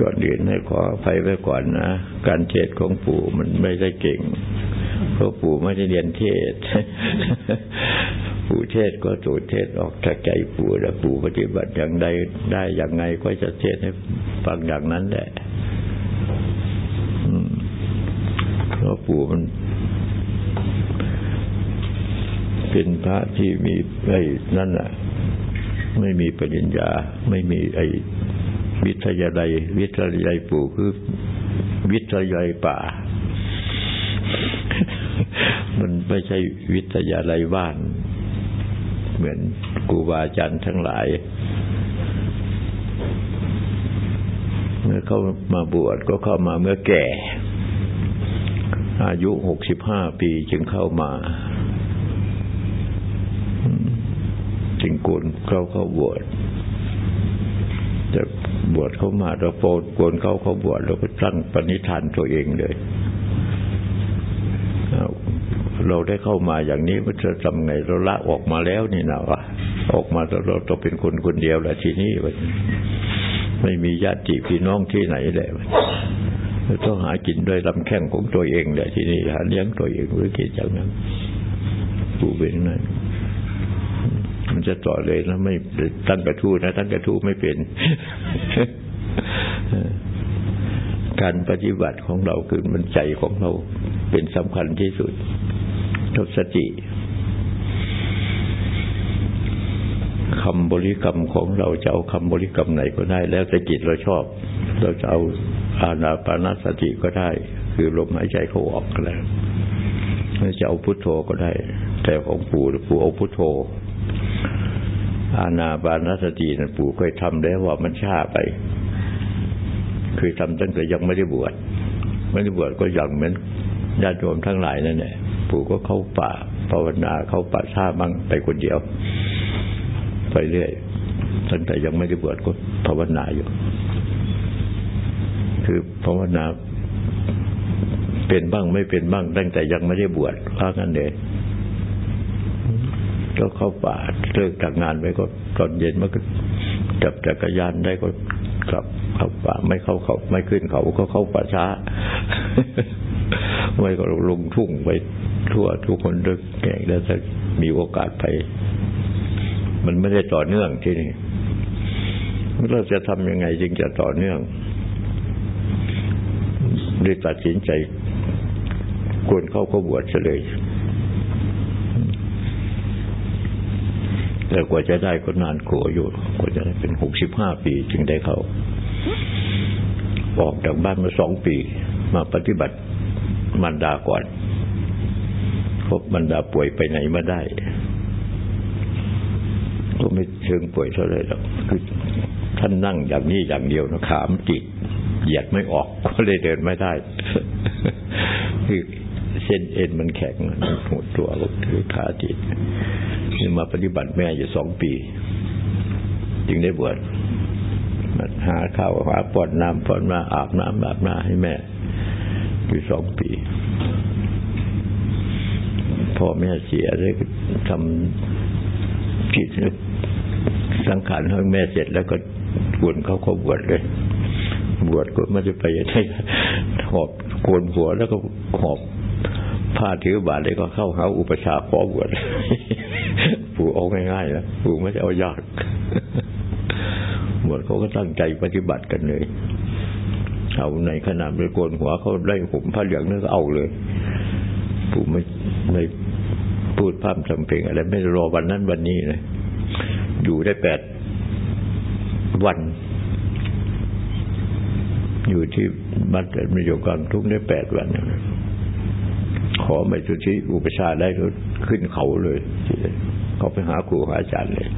ก่อนอื่นให้ขออภัยไว้ก่อนนะ การเทศของปู่มันไม่ได้เก่ง เพราะปู่ไม่ได้เรียนเทศ ปู่เทศก็สูตรเทศออกจากใจปู่แล้วปู่ปฏิบัติอย่างใดได้อย่างไงก็จะเทศให้ฟังอย่างนั้นแหละเพราะปู่มันเป็นพระที่มีไอ้นั่นน่ะ ไม่มีปริญญา ไม่มีไอ้ วิทยาลัย วิทยาลัยปู่คือวิทยาลัยป่า มันไม่ใช่วิทยาลัยบ้าน เหมือนครูบาอาจารย์ทั้งหลาย เมื่อเขามาบวชก็เข้ามาเมื่อแก่ อายุหกสิบห้าปีจึงเข้ามาจึงโกนเขาเข้าบวชแต่ บวชเข้ามาเราโปนโกนเขาเขาบวชเราก็ตั้งปณิธานตัวเองเลย เราได้เข้ามาอย่างนี้มันจะทำไงเราละออกมาแล้วนี่นะวะออกมาเราต้องเป็นคนคนเดียวแหละทีนี้ไม่มีญาติพี่น้องที่ไหนแหละเราต้องหากินด้วยลำแข้งของตัวเองแหละทีนี้หาเลี้ยงตัวเองหรือกิจจากนั้นผู้เป็นนั่น มันจะต่อเลยแล้วไม่ตั้งกระทู้นะตั้งกระทู้ไม่เป็น การปฏิบัติของเราคือมันใจของเราเป็นสำคัญที่สุดทบสติคำบริกรรมของเราจะเอาคำบริกรรมไหนก็ได้ แล้วแต่จิตเราชอบ เราจะเอาอานาปานาสติก็ได้ คือลมหายใจเขาออกก็ได้วจะเอาพุทโธก็ได้ แต่ของปู่ปู่เอาพุทโธ อาณาบานสตินั่นปู่เคยทำแล้วว่ามันช้าไปเคยทำตั้งแต่ยังไม่ได้บวชไม่ได้บวชก็อย่างเหมือนญาติโยมทั้งหลายนั่นแหละปู่ก็เข้าป่าภาวนาเข้าป่าช้าบ้างไปคนเดียว ไปเรื่อยตั้งแต่ยังไม่ได้บวชก็ภาวนาอยู่ คือภาวนาเป็นบ้างไม่เป็นบ้าง ตั้งแต่ยังไม่ได้บวชว่ากันเลย ก็เข้าป่าเลิกจากงานไปก็ตอนเย็นมันก็จับจักรยานได้ก็กลับเข้าป่าไม่เข้าเขาไม่ขึ้นเขาก็เข้าป่าช้า ไม่ก็ลงทุ่งไปทั่วทุกคนเลิกแก่งแล้วจะมีโอกาสไป มันไม่ได้ต่อเนื่องที่นี่เราจะทำยังไงจึงจะต่อเนื่องได้ตัดสินใจควรเข้าก็บวชเลย แต่กว่าจะได้ก็นานกลัวอยู่กว่าจะได้เป็นหกสิบห้าปีจึงได้เขาออกจากบ้านมาสองปี มาปฏิบัติมันดาก่อนพบมันดาป่วยไปไหนมาได้ ก็ไม่เชิงป่วยเท่าไรหรอกคือท่านนั่งอย่างนี้อย่างเดียวนะขามจิตเหยียดไม่ออกก็เลยเดินไม่ได้ คือเส้นเอ็นมันแข็งมันหัวตัวคือขาจิต มาปฏิบัติแม่อยู่สองปี จึงได้บวชมาหาข้าวหาป้อนน้ำป้อนมาอาบน้ำอาบน้าให้แม่ อยู่สองปีพ่อแม่เสียเลยทำผิดสังขารให้แม่เสร็จแล้วก็บวชเขาเขาบวชเลย บวชก็ไม่จะไปได้หอบโกนหัวแล้วก็หอบผ้าถือบาทเลยก็เข้าหาอุปชาขอบวช ปู่เอาง่ายๆนะปู่ไม่ได้เอายากบวชเขาก็ตั้งใจปฏิบัติกันเลยเอาในขนาดไปโกนหัวเขาได้ผมผ้าเหลืองนั่นก็เอาเลยปู่ไม่ไม่พูดพร่ำทำเพลงอะไรไม่รอวันนั้นวันนี้เลยอยู่ได้แปดวัน อยู่ที่บ้านเกิดมีอยู่กลางทุกได้แปดวันขอไม่สุธิอุปชาได้ก็ขึ้นเขาเลย เขาไปหาครูหาอาจารย์เลย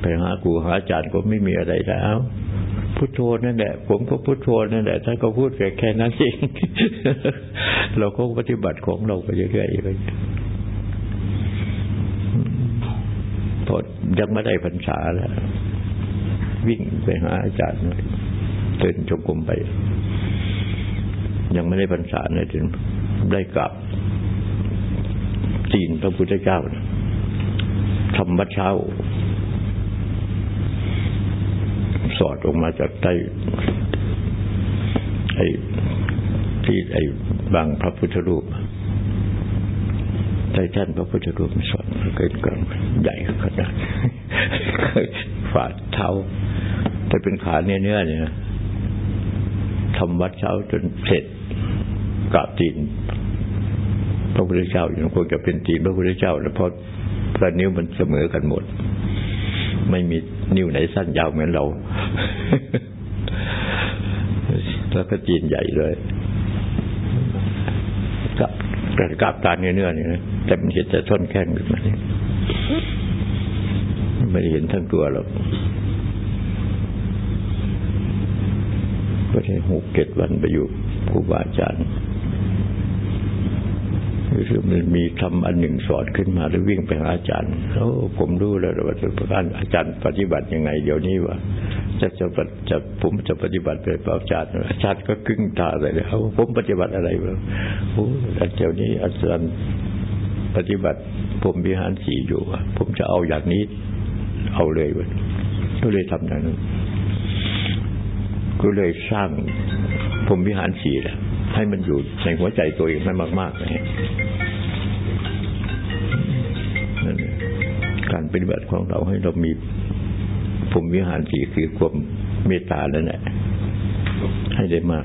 ไปหาครูหาอาจารย์ก็ไม่มีอะไรแล้วพุทโธนั่นแหละ ผมก็พุทโธนั่นแหละท่านก็พูดแค่แค่นั้นเองเราก็ปฏิบัติของเราไปเรื่อยๆไปพอยังไม่ได้พรรษาแล้ว วิ่งไปหาอาจารย์เดินจงกรมไป ยังไม่ได้พรรษาเลยถึงได้กลับจีนพระพุทธเจ้า ทำวัดเช้า สอดออกมาจากใต้ไอ้ที่ไอ้บางพระพุทธรูปไทท่านพระพุทธรูปสอนเกินก่อนใหญ่ขนาดฝ่าเท้าแต่เป็นขาเนื้อเนื้อเนี่ยทำวัดเช้าจนเสร็จกราบตีนพระพุทธเจ้าอย่างคงจะเป็นตีนพระพุทธเจ้าแล้ว เพราะนิ้วมันเสมอกันหมด ไม่มีนิ้วไหนสั้นยาวเหมือนเรา แล้วก็จีนใหญ่เลยกับกับตาเนื้อเนื้อนี่นะแต่มันเห็นแต่ท่อนแข้งขึ้นมาเนี่ยไม่ได้เห็นทั้งตัวหรอกก็ใช้หกเกตวันไปอยู่ครูบาอาจารย์ คือมันมีทำอันหนึ่งสอนขึ้นมาแล้ววิ่งไปหาอาจารย์โอ้ผมรู้แล้วว่าจะประการอาจารย์ปฏิบัติยังไง เดี๋ยวนี้ว่าจะจะจะผมจะปฏิบัติไปเปล่าอาจารย์อาจารย์ก็กึ้งตาเลยเขาผมปฏิบัติอะไรวะโอ้เดี๋ยวนี้อาจารย์ปฏิบัติ ผมวิหารสีอยู่ผมจะเอาอย่างนี้ เอาเลยวะก็เลยทำอย่างนั้นก็เลยสร้างผมวิหารสีแหละให้มันอยู่ในหัวใจตัวเองให้มากๆเลย ปฏิบัติของเราให้เรามีผมวิหารสีคือความเมตตาแล้วแหละให้ได้มาก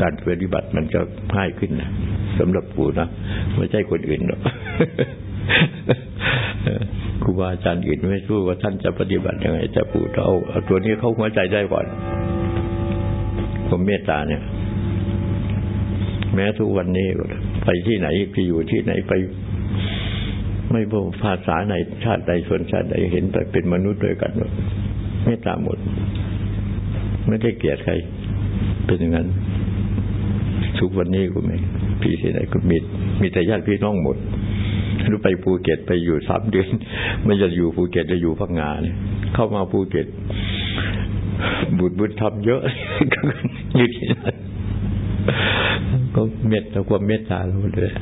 การปฏิบัติมันจะง่ายขึ้นนะสำหรับปู่นะไม่ใช่คนอื่นหรอกครูบาอาจารย์อื่นไม่รู้ว่าท่านจะปฏิบัติยังไงจะปู่เอาเอาตัวนี้เข้าหัวใจได้ก่อนผมเมตตาเนี่ย แม้ทุกวันนี้ไปที่ไหนไปอยู่ที่ไหนไป ไม่ว่าภาษาไหนชาติใดชนชาติใดเห็นไปเป็นมนุษย์ด้วยกันหมดเมตตาหมด ไม่ได้เกลียดใคร เป็นอย่างนั้น ทุกวันนี้ก็ไม่พี่ที่ไหนก็มีมีแต่ญาติพี่น้องหมดรู้ไปภูเก็ตไปอยู่สามเดือนไม่จะอยู่ภูเก็ตจะอยู่พังงาเนี่ยเข้ามาภูเก็ต บุญบุญทำเยอะอยู่ที่นั่นก็เมตตาความเมตตาเราเลย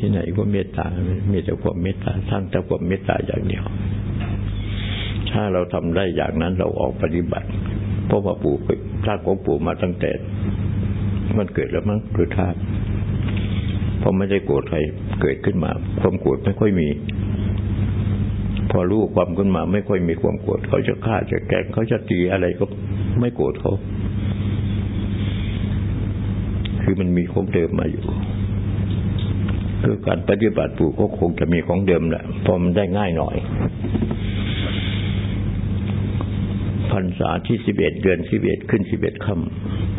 ที่ไหนก็เมตตา มีแต่ความเมตตาสร้างแต่ความเมตตาอย่างเดียว ถ้าเราทำได้อย่างนั้นเราออกปฏิบัติ เพราะว่าปู่สร้าของปู่มาตั้งแต่ มันเกิดแล้วมั้งหรือท่าพอไม่ได้โกรธใครเกิดขึ้นมา ความโกรธไม่ค่อยมี พอรู้ความขึ้นมา ไม่ค่อยมีความโกรธเขาจะฆ่าจะแกล้งเขาจะตีอะไรก็ไม่โกรธเขาคือมันมีของเดิมมาอยู่ คือการปฏิบัติปู่ก็คงจะมีของเดิมแหละเพอมันได้ง่ายหน่อยพรรษาที่สิบเอ็ดเดือนสิบเอ็ดขึ้นสิบเอ็ดค่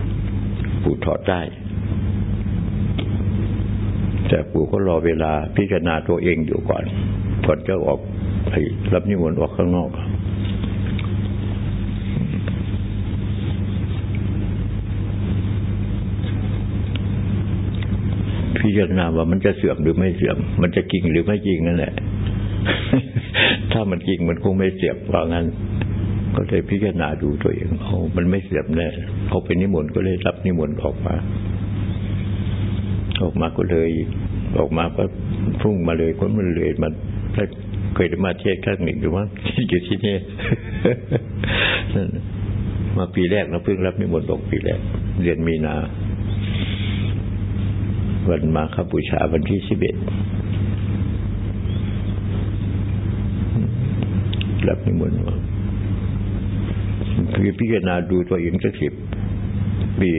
ำปู่ถอดได้ แต่ปู่ก็รอเวลาพิจารณาตัวเองอยู่ก่อนก่อนจะออกไปรับนิมนต์ออกข้างนอก พิจารณาว่ามันจะเสื่อมหรือไม่เสื่อม มันจะกิ่งหรือไม่กิ่งนั่นแหละ ถ้ามันกิ่งมันคงไม่เสียบว่างั้น ก็เลยพิจารณาดูตัวเองเอามันไม่เสื่อมแน่เขาเป็นนิมนต์ก็เลยรับนิมนต์ออกมาออกมาก็เลยออกมาก็พุ่งมาเลยคนมันเลยมันเคยได้มาเทียวครั้งหนึ่งหรือว่าอยู่ที่นี่มาปีแรกเราเพิ่งรับนิมนต์ออกปีแรกเดือนมีนา วันมาคบูชาวันที่สิบเอ็ดรับนิมนต์มาคือพิจารณาดูตัวเองสักสิบปี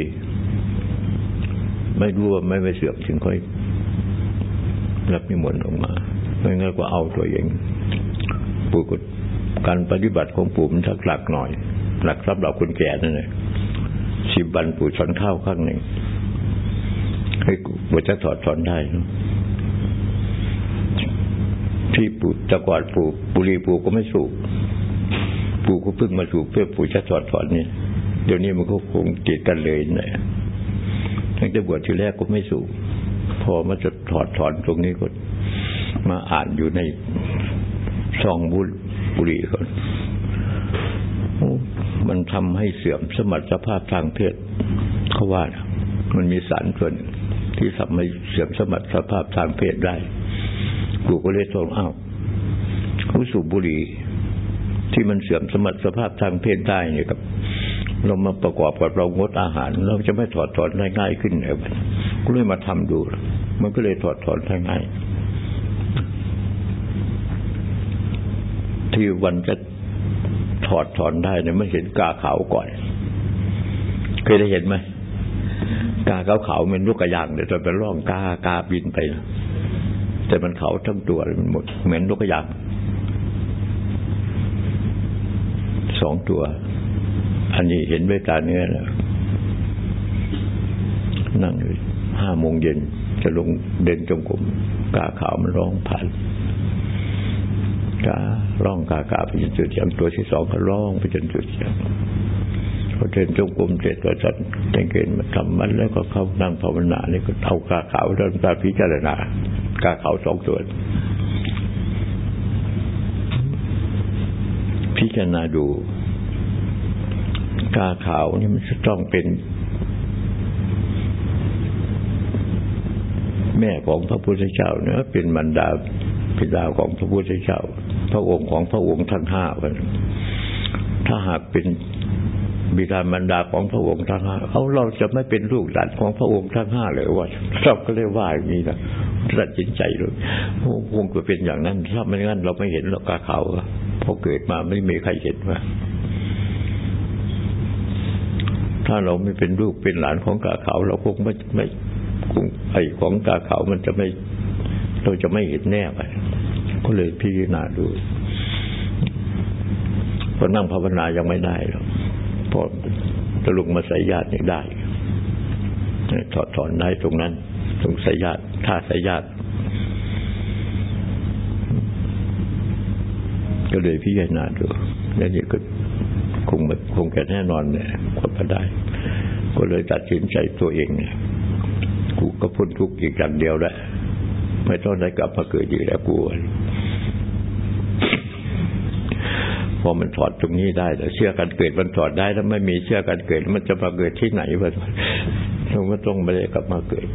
ไม่รู้ว่าไม่ไม่เสื่อมถึงค่อย รับนิมนต์ออกมาไม่งั้นก็เอาตัวเองปู่กการปฏิบัติของปู่มันทักหลักหน่อย หลักสำหรับคนแก่นั่นแหละสิบวันปู่สอนข้าวข้างหนึ่งให้ ปู่จะถอดสอนได้ที่ปู่ตะกอดปู่บุรีปู่ก็ไม่สูบปู่ก็เพิ่งมาสูบเพื่อปู่จะถอดสอนนี่เดี๋ยวนี้มันก็คงติดกันเลยนะตั้งแต่บวชทีแรกก็ไม่สูบพอมาจะถอดถอนตรงนี้ก็มาอ่านอยู่ในซองบุบุรีก่อนมันทำให้เสื่อมสมรรถภาพทางเพศเขาว่านะมันมีสารส่วน ที่ทำให้เสื่อมสมรรถภาพทางเพศได้ กูก็เลยทรงอ้าวผู้สูบบุหรี่ที่มันเสื่อมสมรรถภาพทางเพศได้เนี่ยกับ เรามาประกอบกับเรางดอาหาร เราจะไม่ถอดถอนได้ง่ายขึ้นเลยก็เลยมาทำดู มันก็เลยถอดถอนได้ง่ายที่วันจะถอดถอนได้เนี่ยไม่เห็นกาขาวก่อน เคยได้เห็นไหม กาขาวขาวเป็นลูกกระยางเดี๋ยวจะไปล่องกากาบินไป แต่มันเขาทั้งตัวมันหมดเหมือนลูกกระยางสองตัว อันนี้เห็นด้วยตาเนื้อแล้วนั่งอยู่ห้าโมงเย็นจะลงเดินจงกรมกาขาวมันร้องผ่านการ้องกากาไปจนจุดเสียงตัวที่สองก็ร้องไปจนจุดเสียง พอเดินจงกรมเสร็จก็จัดเกณฑ์มาทำมันแล้วก็เข้านั่งภาวนานี่ก็เอากาขาวเริ่มตาพิจารณากาขาวสองตัวพิจารณาดู กาขาวนี่มันจะต้องเป็น แม่ของพระพุทธเจ้าเนะเป็นบรรดาพิดาของพระพุทธเจ้า พระองค์ของพระองค์ทั้งห้าวันถ้าหากเป็น บิดามารดาของพระองค์ทั้งห้าเอาเราจะไม่เป็นลูกหลานของพระองค์ทั้งห้าเลยว่าเราก็เลยว่าอย่างนี้นะตัดสินใจเลยคงจะเป็นอย่างนั้นถ้าไม่งั้นเราไม่เห็นหรอกกาขาวพอเกิดมาไม่มีใครเห็นว่าถ้าเราไม่เป็นลูกเป็นหลานของกาเขา เราคงไม่ไม่คงไอของกาเขามันจะไม่ เราจะไม่เห็นแน่ไปก็เลยพิจารณาดูพอนั่งภาวนายังไม่ได้หรอก พอจะลงมาใส่ญาตินี่ได้ถอดถอนได้ตรงนั้น ตรงสายญาติท่าสายญาติก็เลยพิจารณาดูแล้วนี่ก็คงคงจะแน่นอนเนี่ยคนมาได้ ก็เลยตัดสินใจตัวเองเนี่ยกูก็พ้นทุกข์อีกอย่างเดียวแหละไม่ต้องได้กลับมาเกิดอีกแล้วกูพ อมันถอดตรงนี้ได้แต่เชื่อกันเกิดมันถอดได้ถ้าไม่มีเชื่อกันเกิดมันจะมาเกิดที่ไหนวะเราก็ต้องไม่ได้กลับมาเกิด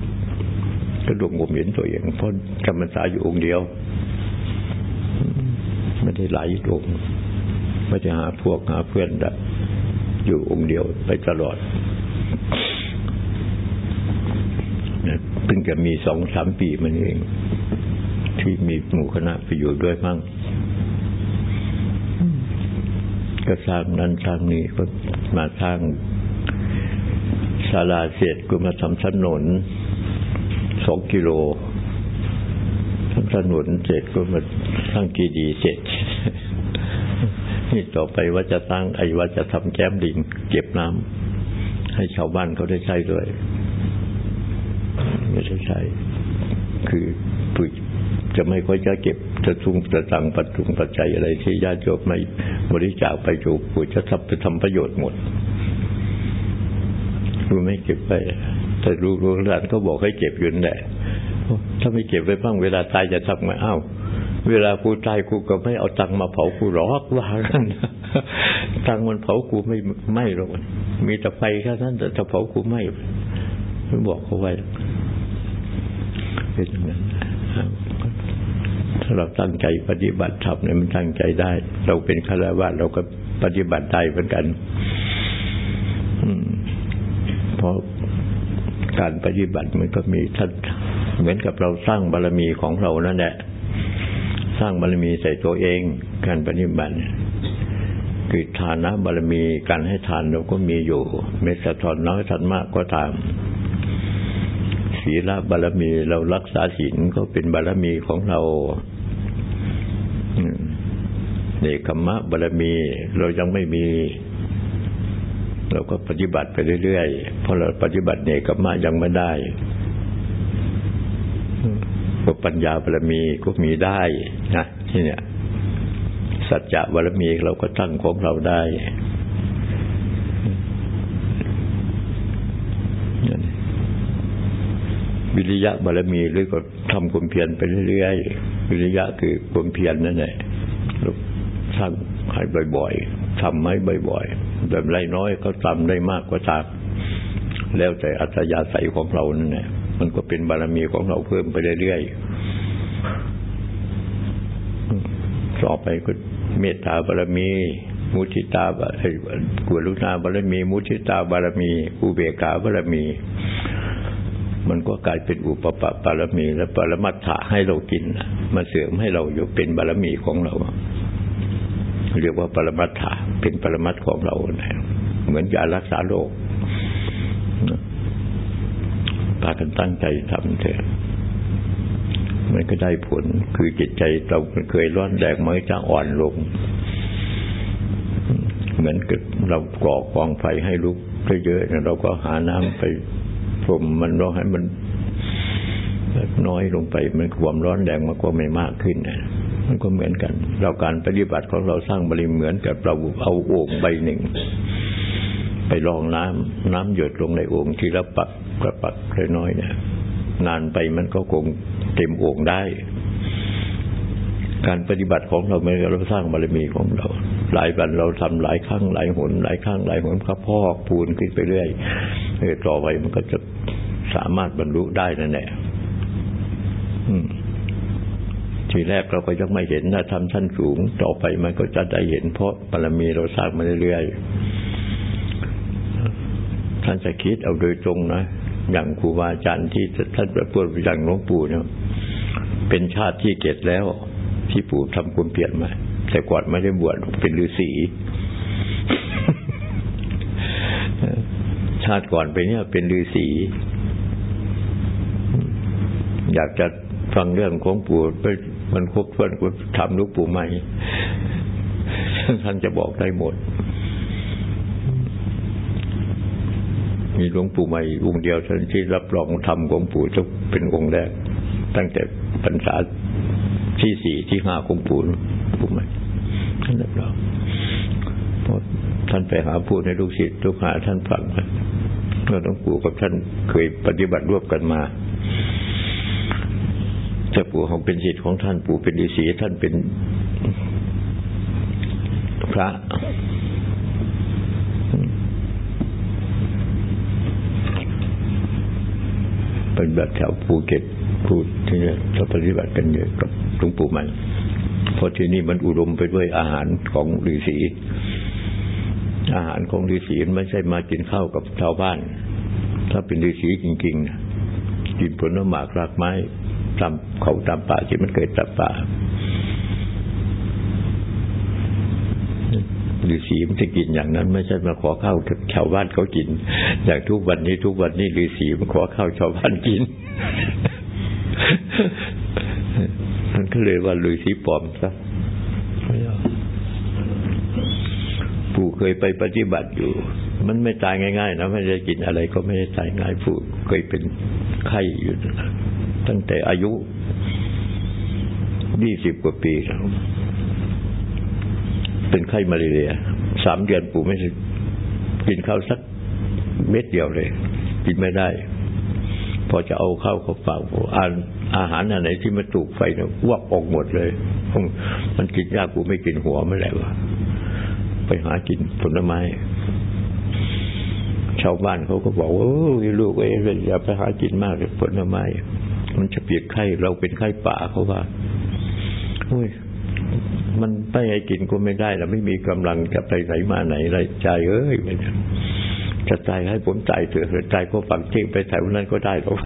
ก็ดวงผมเห็นตัวเองเพราะจำพรรษาอยู่องค์เดียวไม่ได้หลายดวงไม่ได้หาพวกหาเพื่อนแบบอยู่องค์เดียวไปตลอดเพิ่งจะมีสองสามปีมันเอง ที่มีหมู่คณะไปอยู่ด้วยมั่ง ก็สร้างนั้นสร้างนี้ก็มาสร้างศาลาเสร็จก็มาทำถนนสองกิโลทำถนนเสร็จก็มาสร้างกีดีเสร็จนี่ต่อไปว่าจะสร้างไอ้ว่าจะทำแก้มดิงเก็บน้ำให้ชาวบ้านเขาได้ใช้ด้วย ไม่ใช่ใช้คือปุ๋ย จะไม่ค่อยจะเก็บจะทุงจะตังปัจจุงปัจจัยอะไรที่ญาติโยมไม่บริจาคไปจูปุ๋ยจะทำไปทำประโยชน์หมดรู้ไม่เก็บไปแต่รู้รู้หลานก็บอกให้เก็บอยู่นั่นแหละถ้าไม่เก็บไว้บ้างเวลาตายจะทำไงอ้าวเวลากูตายกูก็ไม่เอาตังมาเผากูหรอกว่ากันตังมันเผากูไม่ไม่หรอกมีแต่ไฟแค่นั้นแต่เผากูไม่ไม่บอกเขาไว้เป็นอย่างนั้นาเราตั้งใจปฏิบัติธรรมเนี่ยมันตั้งใจได้ เราเป็นฆราวาสเราก็ปฏิบัติได้เหมือนกันเพราะการปฏิบัติมันก็มีท่านเหมือนกับเราสร้างบารรมีของเรานั่นแหละสร้างบารรมีใส่ตัวเอง การปฏิบัติคือทานะบารรมีการให้ทานเราก็มีอยู่เมตตาน้อยทันมากก็ตามศีลบารมีเรารักษาศีลก็เป็นบารมีของเรา เนคขมะบารมี เรายังไม่มี เราก็ปฏิบัติไปเรื่อยๆเพราะเราปฏิบัติเนคขมะยังไม่ได้ก็ปัญญาบารมีก็มีได้นะที่เนี่ย สัจจะบารมีเราก็ตั้งของเราได้วิริยะบารมีหรือก็ทำความเพียรไปเรื่อยๆวิริยะคือความเพียรนั่นแหละ สร้างให้บ่อยๆทำให้บ่อยๆแบบไรน้อยก็ทำได้มากกว่าตามแล้วแต่อัตยาศัยของเรานั่นแหละมันก็เป็นบารมีของเราเพิ่มไปเรื่อยๆต่อไปก็เมตตาบารมี มุทิตาบารกุลุณาบารมี มุทิตาบารมี อุเบกขาบารมี มันก็กลายเป็นอุปปะบารมี และปรมัตถะให้เรากินมาเสริมให้เราอยู่เป็นบารมีของเรา เรียกว่าปรมัตถะเป็นปรมัตของเราเหมือนยารักษาโรคพากันตั้งใจทำเถอะมันก็ได้ผลคือจิตใจเราเคยร้อนแดงมันจะอ่อนลง เหมือนกับเราก่อกองไฟให้ลุกเยอะๆเราก็หาน้ำไปพรมมันร้องให้มันน้อยลงไป มันความร้อนแรงมันก็ไม่มากขึ้นนะ มันก็เหมือนกัน เราการปฏิบัติของเราสร้างบริเหมือนกับเราเอาโอ่งใบหนึ่ง ไปรองน้ำน้ำหยดลงในโอ่งทีละปักกระปักเล็กน้อยเนี่ยนานไปมันก็คงเต็มโอ่งได้ การปฏิบัติของเราเมื่อเราสร้างบารมีของเรา หลายวันเราทำหลายครั้งหลายหน หลายครั้งหลายหนครับพอกพูนขึ้นไปเรื่อยเออต่อไปมันก็จะสามารถบรรลุได้นั่นแหละ ทีแรกเราก็ยังไม่เห็นถ้าทำชั้นสูง ต่อไปมันก็จะได้เห็นเพราะบารมีเราสร้างมาเรื่อยๆท่านจะคิดเอาโดยตรงนะอย่างครูบาอาจารย์ที่ท่านประพูดอย่างหลวงปู่เนี่ยเป็นชาติที่เกตแล้ว ที่ปู่ทำความเปลี่ยนมาแต่ก่อนไม่ได้บวชเป็นฤาษีชาติก่อนไปเนี่ย เป็นฤาษีอยากจะฟังเรื่องของปู่ไป มันครบถ้วนก็ทำลูกปู่ใหม่ท่านจะบอกได้หมด มีหลวงปู่ใหม่องค์เดียวท่านที่รับรองธรรมของปู่จะเป็นองค์แรก ตั้งแต่พรรษาที่สี่ที่ห้าของปู่ปู่ใหม่ท่านรับรองพอท่านไปหาพูดในลูกศิษย์ลูกหาท่านฟังเมื่อหลวงปู่กับท่านเคยปฏิบัติร่วมกันมา แต่ปู่ของเป็นศิษย์ของท่านปู่เป็นฤาษีท่านเป็นพระเป็นแบบแถวภูเก็ตพูดที่นี่เราปฏิบัติกันเยอะกับหลวงปู่มันเพราะที่นี่มันอุดมไปด้วยอาหารของฤาษีอาหารของฤาษีไม่ใช่มากินข้าวกับชาวบ้าน ถ้าเป็นฤาษีจริงๆนะกินผลหมากรากไม้ ตามเขาตามป่าที่มันเกิดตามป่าฤาษีมันจะกินอย่างนั้น ไม่ใช่มาขอข้าวชาวบ้านเขากิน อย่างทุกวันนี้ทุกวันนี้ฤาษีมาขอข้าวชาวบ้านกินมันก็เลยว่าฤาษีปลอมซะผู้เคยไปปฏิบัติอยู่ มันไม่ตายง่ายๆนะไม่ได้กินอะไรก็ไม่ได้ตายง่ายผู้เคยเป็นไข้อยู่ ตั้งแต่อายุยี่สิบกว่าปีแล้วเป็นไข้มาเรียสามเดือนปู่ไม่กินข้าวสักเม็ดเดียวเลย กินไม่ได้ พอจะเอาข้าวเข้าปากอ่านอาหารอะไรที่มันถูกไฟเนี่ยวักออกหมดเลย มันกินยากกูไม่กินหัวไม่แหลวะไปหากินผลไม้ ชาวบ้านเขาก็บอกว่าลูกเอ้ยอย่าไปหากินมากเลยผลไม้ มันจะเปียกไข้เราเป็นไข้ป่าเขาว่าโอ้ยมันไม่ให้กินก็ไม่ได้เราไม่มีกำลังจะไปไหนมาไหนไรใจเอ้ยมันจะใจให้ผมใจเถอะใจก็ฝังทิ้งไปแถวนั้นก็ได้หรอก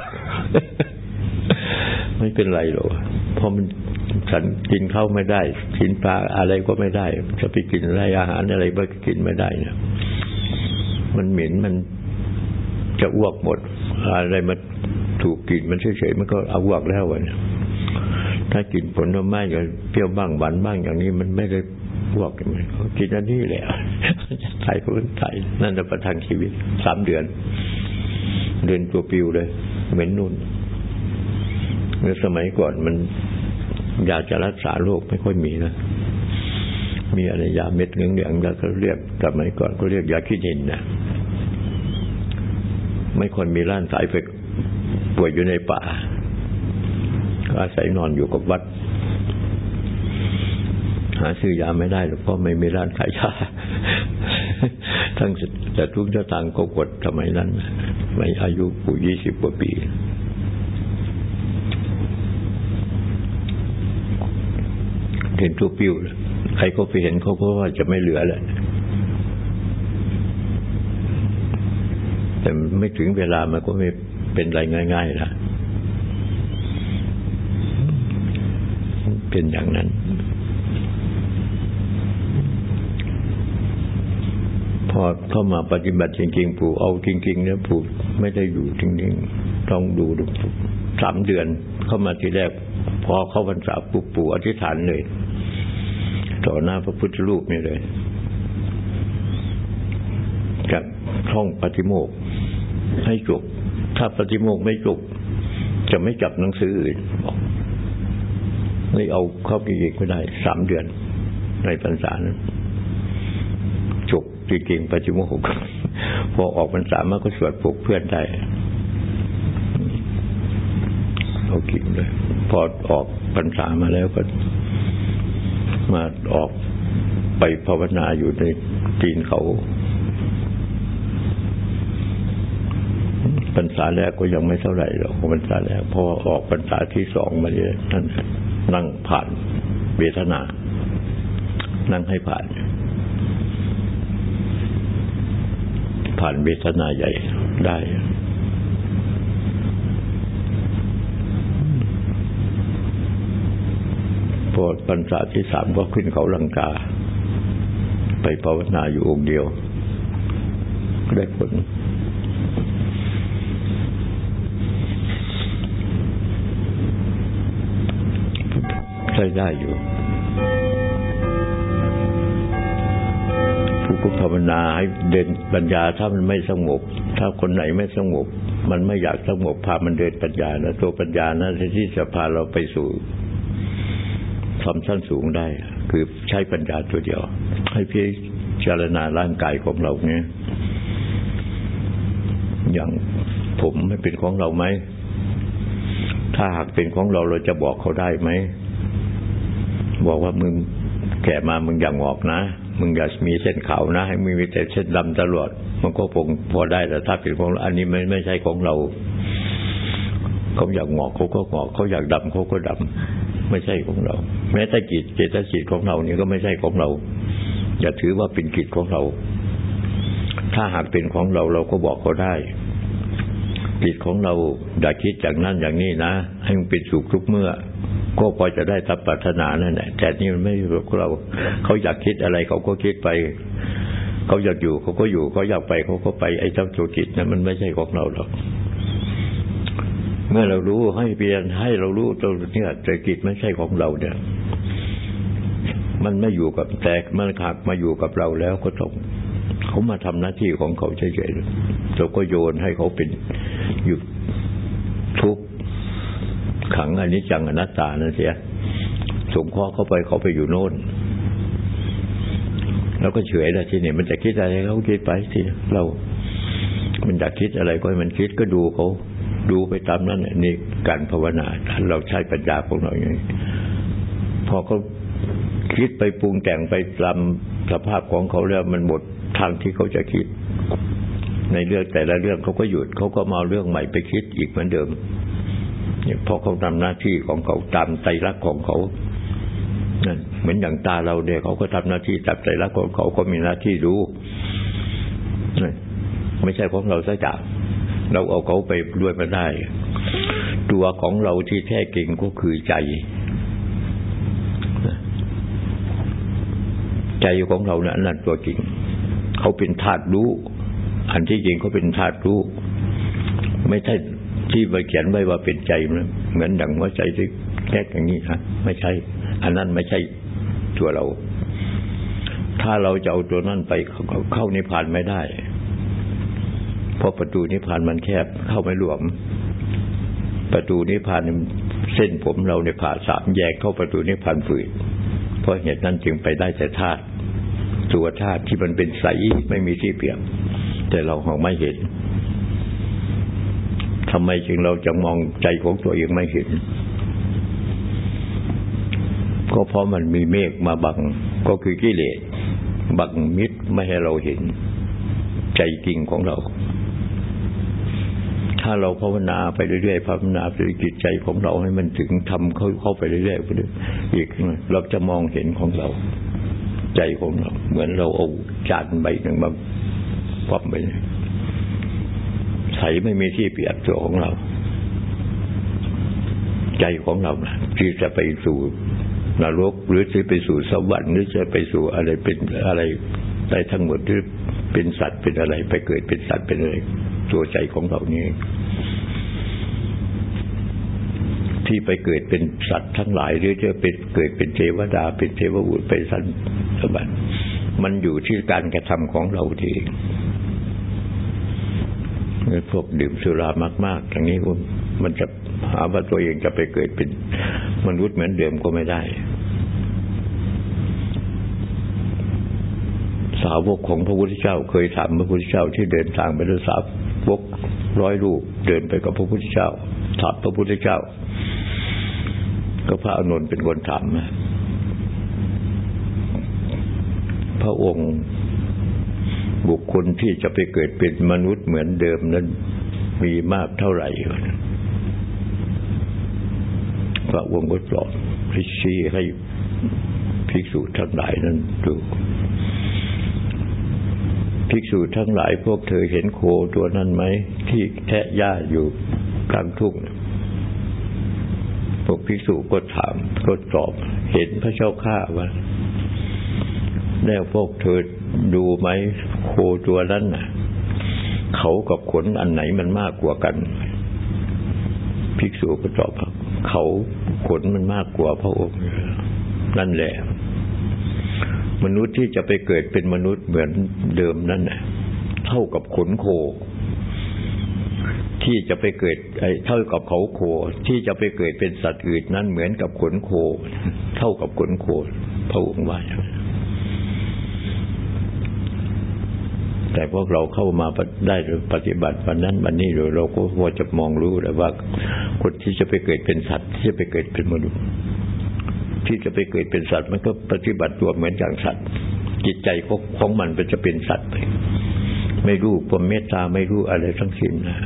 ไม่เป็นไรหรอกเพราะมันฉันกินข้าวไม่ได้กินปลาอะไรก็ไม่ได้ จะไปกินอะไรอาหารอะไรก็กินไม่ได้เนี่ยมันเหม็นมันจะอ้วกหมด อะไรมัน ถูกกินมันเฉยๆมันก็เอาวกแล้วเนี่ยถ้ากินผลไม้ก็เปรี้ยวบ้างหวานบ้างอย่างนี้มันไม่ได้พวกมันเขากินอันนี้แหละไทยคนไทยนั่นจะประทังชีวิตสามเดือน เดือนตัวปิวเลย เหมือนนุ่นเมื่อสมัยก่อนมันยาจะรักษาโรคไม่ค่อยมีนะ มีอะไรยาเม็ดเหลืองๆแล้วก็เรียกสมัยก่อนก็เรียกยาขี้นินนะไม่ค่อยมีร้านสายเฟก ป่วยอยู่ในป่าอาศัยนอนอยู่กับวัด หาซื้อยาไม่ได้หรอกเพราะไม่มีร้านขายยาทั้งแต่ทุกเจ้าต่างก็กดสมัยนั้นไม่อายุปู่ยี่สิบกว่าปีเห็นทุกปิ้วใครก็ไปเห็นเขาก็ว่าจะไม่เหลือแหละแต่ไม่ถึงเวลามันก็ไม่ เป็นไรง่ายๆละเป็นอย่างนั้น พอเข้ามาปฏิบัติจริงๆปู่เอาจริงๆเนี่ยปู่ไม่ได้อยู่จริงๆต้องดูดูสามเดือนเข้ามาทีแรก พอเข้าพรรษาปู่ปู่อธิษฐานเลย ต่อหน้าพระพุทธรูปนี่เลยกับท่องปฏิโมกให้จบ ถ้าปฏิโมกไม่จบจะไม่จับหนังสืออื่นไม่เอาเข้าไปอีกไม่ได้สามเดือน ในพรรษานั้นจบจริงๆปฏิโมกพอออกพรรษามาก็สวดปลุกเพื่อนได้เอากินเลย พอออกพรรษามาแล้วก็มาออกไปภาวนาอยู่ในตีนเขา รรษาแรกก็ยังไม่เท่าไหร่หรอกพรรษาแรกพอออกพรรษาที่สองมาเนี่ยนั่นนั่งผ่านเวทนา นั่งให้ผ่าน ผ่านเวทนาใหญ่ได้พอพรรษาที่สามก็ขึ้นเขาลังกา ไปภาวนาอยู่องค์เดียว ได้ผลใช้ได้อยู่ ผู้กุภาวนาให้เดินปัญญาถ้ามันไม่สงบ ถ้าคนไหนไม่สงบ มันไม่อยากสงบพามันเดินปัญญานะตัวปัญญานะที่จะพาเราไปสู่ความสั้นสูงได้ คือใช้ปัญญาตัวเดียว ให้พิจารณาร่างกายของเราเนี่ยอย่างผมไม่เป็นของเราไหม ถ้าหากเป็นของเราเราจะบอกเขาได้ไหม บอกว่ามึงแก่มามึงอย่างงอกนะ มึงอย่ามีเส้นขาวนะ ให้มึงมีแต่เส้นดำตลอด มันก็คงพอได้แต่ถ้าเป็นของอันนี้ไม่ไม่ใช่ของเราเขาอยากงอกเขาก็งอกเขาอยากดำเขาก็ดำไม่ใช่ของเรา แม้แต่จิตเจตสิกของเรานี่ก็ไม่ใช่ของเรา อย่าถือว่าเป็นกิจของเรา ถ้าหากเป็นของเราเราก็บอกเขาได้จิตของเราอยาคิดอย่างนั้นอย่างนี้นะ ให้มันเป็นสุขทุกเมื่อ ก็พอจะได้ทับปรารถนานั่นแหละแต่นี่มันไม่ของเราเขาอยากคิดอะไรเขาก็คิดไปเขาอยากอยู่เขาก็อยู่เขาอยากไปเขาก็ไปไอ้เจ้าจุจิตนั้นมันไม่ใช่ของเราหรอกเมื่อเรารู้ให้เปลี่ยนให้เรารู้ตัวเนี่ยใจจิตไม่ใช่ของเราเนี่ย มันไม่อยู่กับแต่มันขาดมาอยู่กับเราแล้วก็ต้องเขามาทำหน้าที่ของเขาเฉยๆเราก็โยนให้เขาเป็นอยู่ทุกขั ขังอันนี้จังอนัตตานั่นเสียสงเคราะห์เข้าไปเขาไปอยู่โน่น แล้วก็เฉยแล้วทีนี้มันจะคิดอะไรเขาคิดไปทีเรา มันอยากคิดอะไรก็ให้มันคิดก็ดูเขาดูไปตามนั้นนี่การภาวนาเราใช้ปัญญาของเราอย่างนี้พอเขาคิดไปปรุงแต่งไปตามสภาพของเขาแล้วมันหมดทางที่เขาจะคิด ในเรื่องแต่ละเรื่องเขาก็หยุดเขาก็มาเรื่องใหม่ไปคิดอีกเหมือนเดิม เนี่ยพอเขาทำหน้าที่ของเขาตามใจรักของเขานั่นเหมือนอย่างตาเราเนี่ยเขาก็ทำหน้าที่ตามใจรักของเขาก็มีหน้าที่ดูไม่ใช่ของเราซะจากเราเอาเขาไปด้วยมาได้ ตัวของเราที่แท้จริงก็คือใจ ใจของเรานะนั่นตัวจริง เขาเป็นธาตุรู้ อันที่จริงเขาเป็นธาตุรู้ ไม่ใช่ ที่ไปเขียนไว้ว่าเป็นใจเหมือนดังว่าใจที่แค่อย่างนี้ฮะไม่ใช่ อันนั้นไม่ใช่ตัวเรา ถ้าเราจะเอาตัวนั้นไปเข้านิพพานไม่ได้ เพราะประตูนิพพานมันแคบเข้าไม่รวม ประตูนิพพานเส้นผมเราเนี่ยผ่าสามแยกเข้าประตูนิพพานฝืดเพราะเหตุนั้นจึงไปได้แต่ธาตุตัวธาตุที่มันเป็นใสไม่มีที่เปรียบแต่เราของไม่เห็น ทำไมจึงเราจะมองใจของตัวเองไม่เห็น ก็เพราะมันมีเมฆมาบัง ก็คือกิเลสบังมิดไม่ให้เราเห็น ใจจริงของเรา ถ้าเราภาวนาไปเรื่อยๆภาวนาไปจิตใจของเราให้มันถึงทำเข้าเข้าไปเรื่อยๆไปเรื่อยอีกเราจะมองเห็นของเรา ใจของเรา เหมือนเราเอาจานใบหนึ่งมาคว่ำไป ใสไม่มีที่เปรียบตัวของเรา ใจของเรานะที่จะไปสู่นรกหรือจะไปสู่สวรรค์หรือจะไปสู่อะไรเป็นอะไรได้ทั้งหมดหรือเป็นสัตว์เป็นอะไร ไปเกิดเป็นสัตว์เป็นอะไรตัวใจของเรานี่ที่ไปเกิดเป็นสัตว์ทั้งหลายหรือจะเป็นเกิดเป็นเทวดา เป็นเทวบุตรเป็นสันสวรรค์มันอยู่ที่การกระทำของเราเอง พวกดื่มสุรามาก ๆ อย่างนี้มันจะหาว่าตัวเองจะไปเกิดเป็นมนุษย์เหมือนเดิมก็ไม่ได้ สาวกของพระพุทธเจ้าเคยถามพระพุทธเจ้าที่เดินทางไปด้วยสาวกร้อยรูปเดินไปกับพระพุทธเจ้าถามพระพุทธเจ้า ก็พระอนุนเป็นคนถามพระองค์ บุคคลที่จะไปเกิดเป็นมนุษย์เหมือนเดิมนั้นมีมากเท่าไหร่ พระองค์ก็ตอบพิชี้ให้ภิกษุทั้งหลายนั้นดูภิกษุทั้งหลายพวกเธอเห็นโคตัวนั้นไหม ที่แอะหญ้าอยู่กลางทุ่งพวกภิกษุก็ถามก็ตอบ เห็นพระเจ้าข้าว่าแล้วพวกเธอ ดูไหมโคตัวนั้นน่ะ เขากับขนอันไหนมันมากกว่ากัน ภิกษุก็ตอบเขาขนมันมากกว่าพระองค์นั่นแหละ มนุษย์ที่จะไปเกิดเป็นมนุษย์เหมือนเดิมนั่นน่ะ เท่ากับขนโค ที่จะไปเกิดไอเท่ากับเขาโค ที่จะไปเกิดเป็นสัตว์อื่นนั้นเหมือนกับขนโค เท่ากับขนโคพระองค์ว่าอย่างนั้น แต่พวกเราเข้ามาได้ปฏิบัติวันนั้นวันนี้เราก็พอจะมองรู้แล้วว่าคนที่จะไปเกิดเป็นสัตว์ที่จะไปเกิดเป็นมนุษย์ที่จะไปเกิดเป็นสัตว์ มันก็ปฏิบัติตัวเหมือนอย่างสัตว์ จิตใจของของมันเป็นจะเป็นสัตว์ไปไม่รู้ความเมตตาไม่รู้อะไรทั้งสิ้นนะ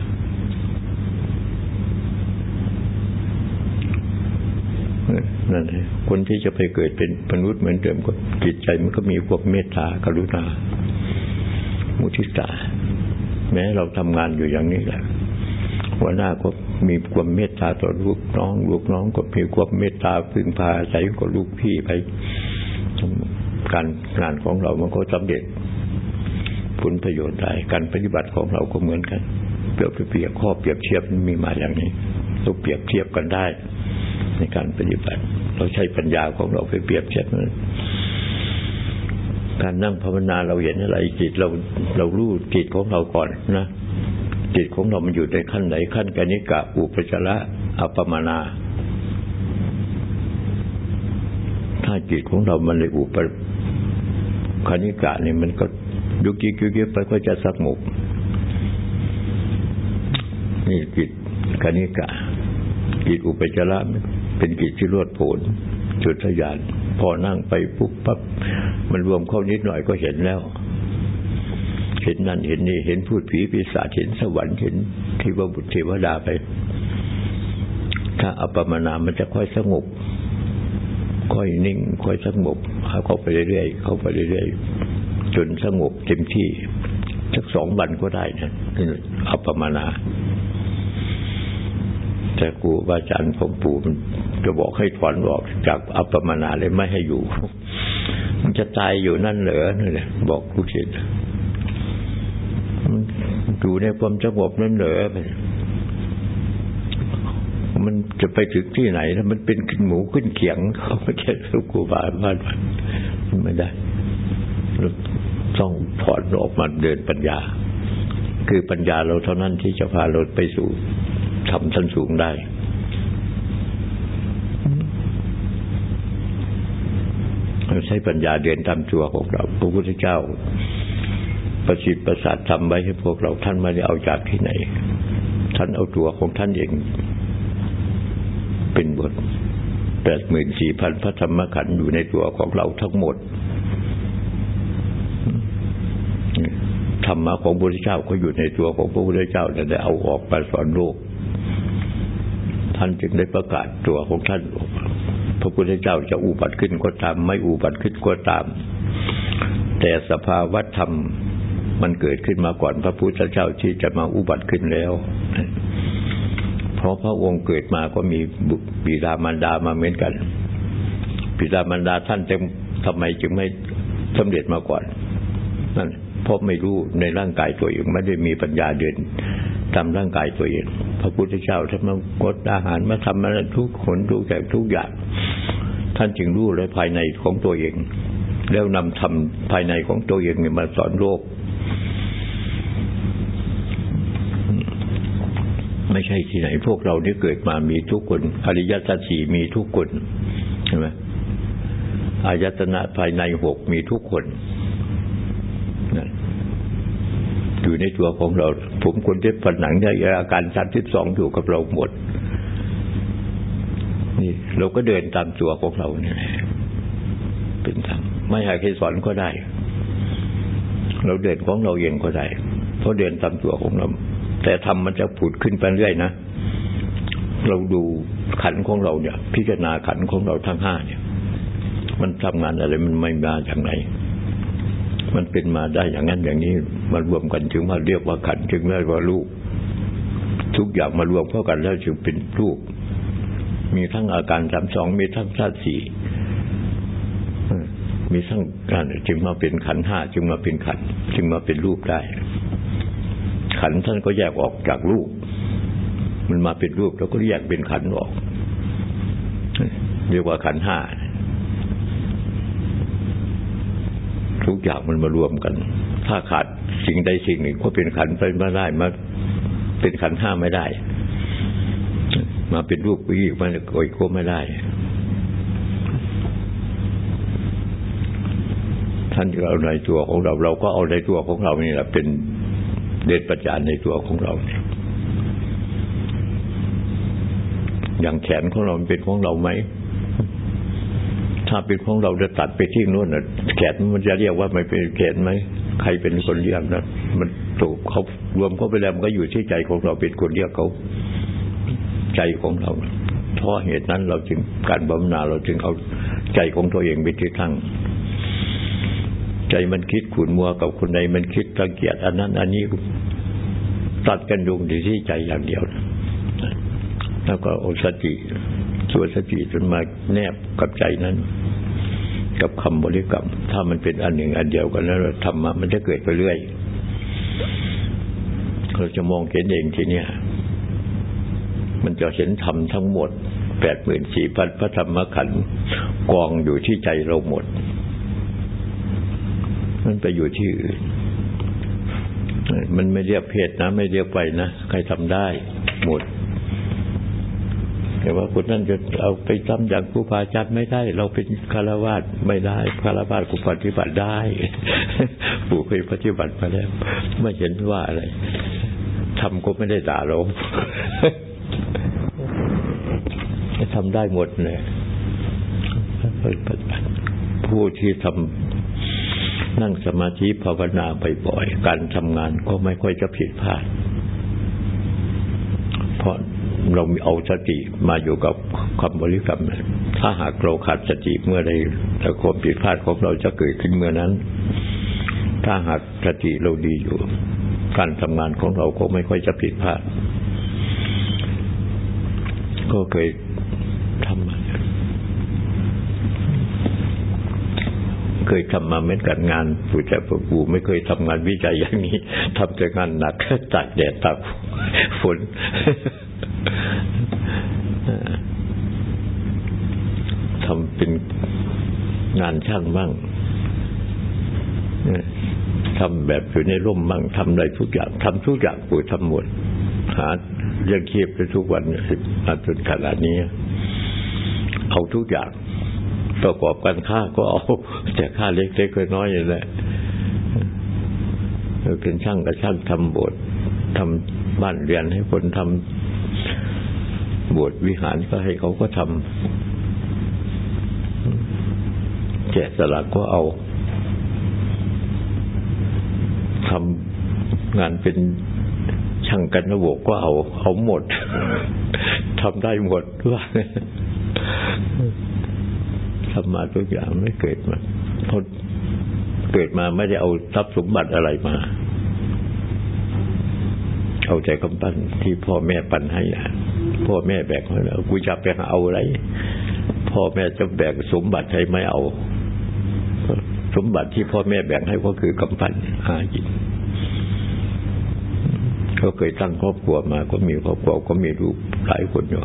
นั่นเองคนที่จะไปเกิดเป็นมนุษย์เหมือนเดิมก็จิตใจมันก็มีความเมตตากรุณา มุทิตา แม้เราทำงานอยู่อย่างนี้แหละหัวหน้าก็มีความเมตตาต่อลูกน้องลูกน้องก็มีความเมตตาพึงพาใจกับลูกพี่ไปการงานของเรามันก็สำเร็จผลประโยชน์ได้การปฏิบัติของเราก็เหมือนกันเปรียบเปรียบข้อเปรียบเทียบมีมาอย่างนี้เราเปรียบเทียบกันได้ ในการปฏิบัติ เราใช้ปัญญาของเราไปเปรียบเทียบมัน การนั่งภาวนาเราเห็นอะไร จิตเราเรารู้จิตของเราก่อนนะจิตของเรามันอยู่ในขั้นไหนขั้นกนิกะอุปจาระอัปมานาถ้าจิตของเรามันเลยอุปคณิกะนี่มันก็ยุกยิกยุกยิกไปก็จะสงบนี่จิตคณิกะจิตอุปจาระเป็นจิตที่รวดผลจุดทยาน พอนั่งไปปุ๊บปั๊บ มันรวมเข้านิดหน่อยก็เห็นแล้ว เห็นนั่นเห็นนี่เห็นพูดผีปีศาจเห็นสวรรค์เห็นเทวบุตรเทวดาไป ถ้าอัปปมานามันจะค่อยสงบค่อยนิ่ง ค่อยสงบเข้าไปเรื่อยๆเข้าไปเรื่อยๆจนสงบเต็มที่สักสองวันก็ได้นะอัปปมานาแต่ครูบาอาจารย์ของปู่มันจะบอกให้ถอนออกจากอัปปมานาเลยไม่ให้อยู่ จะตายอยู่นั่นเหรอนี่แหละบอกลูกศิษย์อยู่ในความสงบนั่นเหรอมันจะไปถึงที่ไหนถ้ามันเป็นขึ้นหมูขึ้นเขียงเขาไม่ใช่ลูกครูบาบ้านมันไม่ได้ต้องถอนออกมาเดินปัญญา คือปัญญาเราเท่านั้นที่จะพาเราไปสู่ทำชั้นสูงได้ ใช้ปัญญาเดินตามตัวของเรา พระพุทธเจ้า ประสิทธิ์ประสาททำไว้ให้พวกเราท่านไม่ได้เอาจากที่ไหน ท่านเอาตัวของท่านเอง เป็นบทแปดหมื่นสี่พันพระธรรมขันธ์อยู่ในตัวของเราทั้งหมดธรรมะของพระพุทธเจ้าก็อยู่ในตัวของพระพุทธเจ้าแต่ได้เอาออกมาสอนโลก ท่านจึงได้ประกาศตัวของท่านออก พระพุทธเจ้าจะอุบัติขึ้นก็ตาม ไม่อุบัติขึ้นก็ตาม แต่สภาวะธรรมมันเกิดขึ้นมาก่อนพระพุทธเจ้าที่จะมาอุบัติขึ้นแล้ว เพราะพระองค์เกิดมาก็มีบิดามารดามาเหมือนกันบิดามารดาท่านจะทำไมจึงไม่สำเร็จมาก่อนนั่นเพราะไม่รู้ในร่างกายตัวเองไม่ได้มีปัญญาเดินทำร่างกายตัวเอง พระพุทธเจ้าท่านมากดอาหารมาทำอะไรทุกขนทุกอย่างทุกอย่าง ท่านจึงรู้เลยภายในของตัวเอง แล้วนำทำภายในของตัวเองมาสอนโลก ไม่ใช่ที่ไหน พวกเราที่เกิดมามีทุกคน อริยสัจสี่มีทุกคนใช่ไหมอายตนะภายในหกมีทุกคน อยู่ในตัวของเรา ผมคนที่ผนังเนี่ยอาการชัดที่สองอยู่กับเราหมด นี่ เราก็เดินตามตัวของเราเนี่ยเป็นธรรมไม่ให้ใครสอนก็ได้ เราเดินของเราเองก็ได้เพราะเดินตามตัวของเรา แต่ธรรมมันจะผุดขึ้นไปเรื่อยนะเราดูขันของเราเนี่ย พิจารณาขันของเราทั้งห้าเนี่ย มันทำงานอะไรมันไม่มาจากไหน มันเป็นมาได้อย่างนั้นอย่างนี้มารวมกันถึงมาเรียกว่าขันจึงเรียกว่าลูกทุกอย่างมารวมเข้ากันแล้วจึงเป็นลูกมีทั้งอาการสามสองมีทั้งธาตุสี่มีทั้งการจึงมาเป็นขันห้าจึงมาเป็นขันจึงมาเป็นรูปได้ ขันท่านก็แยกออกจากรูป มันมาเป็นรูปแล้วก็แยกเป็นขันออก เรียกว่าขันห้า ทุกอย่างมันมารวมกัน ถ้าขาดสิ่งใดสิ่งหนึ่งก็เป็นขันไปไม่ได้มาเป็นขันห้าไม่ได้ มาเป็นรูปอีกมันก็อีกก็ไม่ได้ ท่านเอาในตัวของเรา เราก็เอาในตัวของเรานี่แหละเป็นเด็ดประจานในตัวของเรายอย่างแขนของเราเป็นของเราไหม ถ้าเป็นของเราจะตัดไปที่นู่นน่ะแขนมันจะเรียกว่าไม่เป็นแขนไหมใครเป็นคนเรียกนะมันถูกเขารวมเข้าไปแล้วมันก็อยู่ที่ใจของเราเป็นคนเรียกเขาใจของเราเพราะเหตุนั้นเราจึงการบำนาเราจึงเอาใจของตัวเองเป็นที่ตั้งใจมันคิดขุนมัวกับคนใดมันคิดตะเกียดอันนั้น อันนี้ตัดกันดวงที่ใจอย่างเดียว แล้วก็อสติส่วสติจนมาแนบกับใจนั้น กับคำบริกรรม ถ้ามันเป็นอันหนึ่งอันเดียวกันแล้วธรรมะมันจะเกิดไปเรื่อยเราจะมองเห็นเองทีเนี้ยมันจะเห็นธรรมทั้งหมดแปดหมื่นสี่พันพระธรรมขันธ์กองอยู่ที่ใจเราหมด มันไปอยู่ที่อื่นมันไม่เรียกเพศนะ ไม่เรียกไปนะ ใครทำได้ หมด แต่ว่าคนนั้นจะเอาไปทำอย่างครูบาอาจารย์ไม่ได้ เราเป็นคารวาสไม่ได้คารวาสกูปฏิบัติได้ปู่เคยปฏิบัติมาแล้วไม่เห็นว่าอะไรทำก็ไม่ได้ด่าเราทำได้หมดเลยผู้ที่ทำนั่งสมาธิภาวนาบ่อยๆการทำงานก็ไม่ค่อยจะผิดพลาด เรามีเอาสติมาอยู่กับคำบริกรรม ถ้าหากเราขาดสติเมื่อใดแต่ความผิดพลาดของเราจะเกิดขึ้นเมื่อนั้น ถ้าหากสติเราดีอยู่ การทำงานของเราก็ไม่ค่อยจะผิดพลาด ก็เคยทำมาเคยทำมาเหมือนกันงานผู้ใจผู้ปูไม่เคยทำงานวิจัยอย่างนี้ทำแต่งานหนักตากแดดตากฝน ทำเป็นงานช่างบ้างทำแบบอยู่ในร่มบ้างทำอะได้ทุกอย่างทำทุกอย่างปุ๋ยทำหมดหาเรื่องเคียบไปทุกวันมาจนขนาดนี้ เอาทุกอย่างประกอบกันค่าก็เอาแต่ค่าเล็กๆน้อยๆอย่างนี้แหละเป็นช่างกับช่างทำโบสถ์ทำบ้านเรียนให้คนทำบวชวิหารก็ให้เขาก็ทำ แกะสลักก็เอาทำงานเป็นช่างกันระบบก็เอา เอาหมดทำได้หมดว่าทำมาทุกอย่างไม่เกิดมาเพราะเกิดมาไม่ได้เอาทรัพย์สมบัติอะไรมา เอาใจกำปั้นที่พ่อแม่ปันให้พ่อแม่แบกให้แล้วกูจะไปเอาอะไร พ่อแม่จะแบกสมบัติให้ไม่เอา สมบัติที่พ่อแม่แบ่งให้ก็คือกำปั้นหากินเขาเคยตั้งครอบครัวมา ก็มีครอบครัวก็มีลูกหลายคนอยู่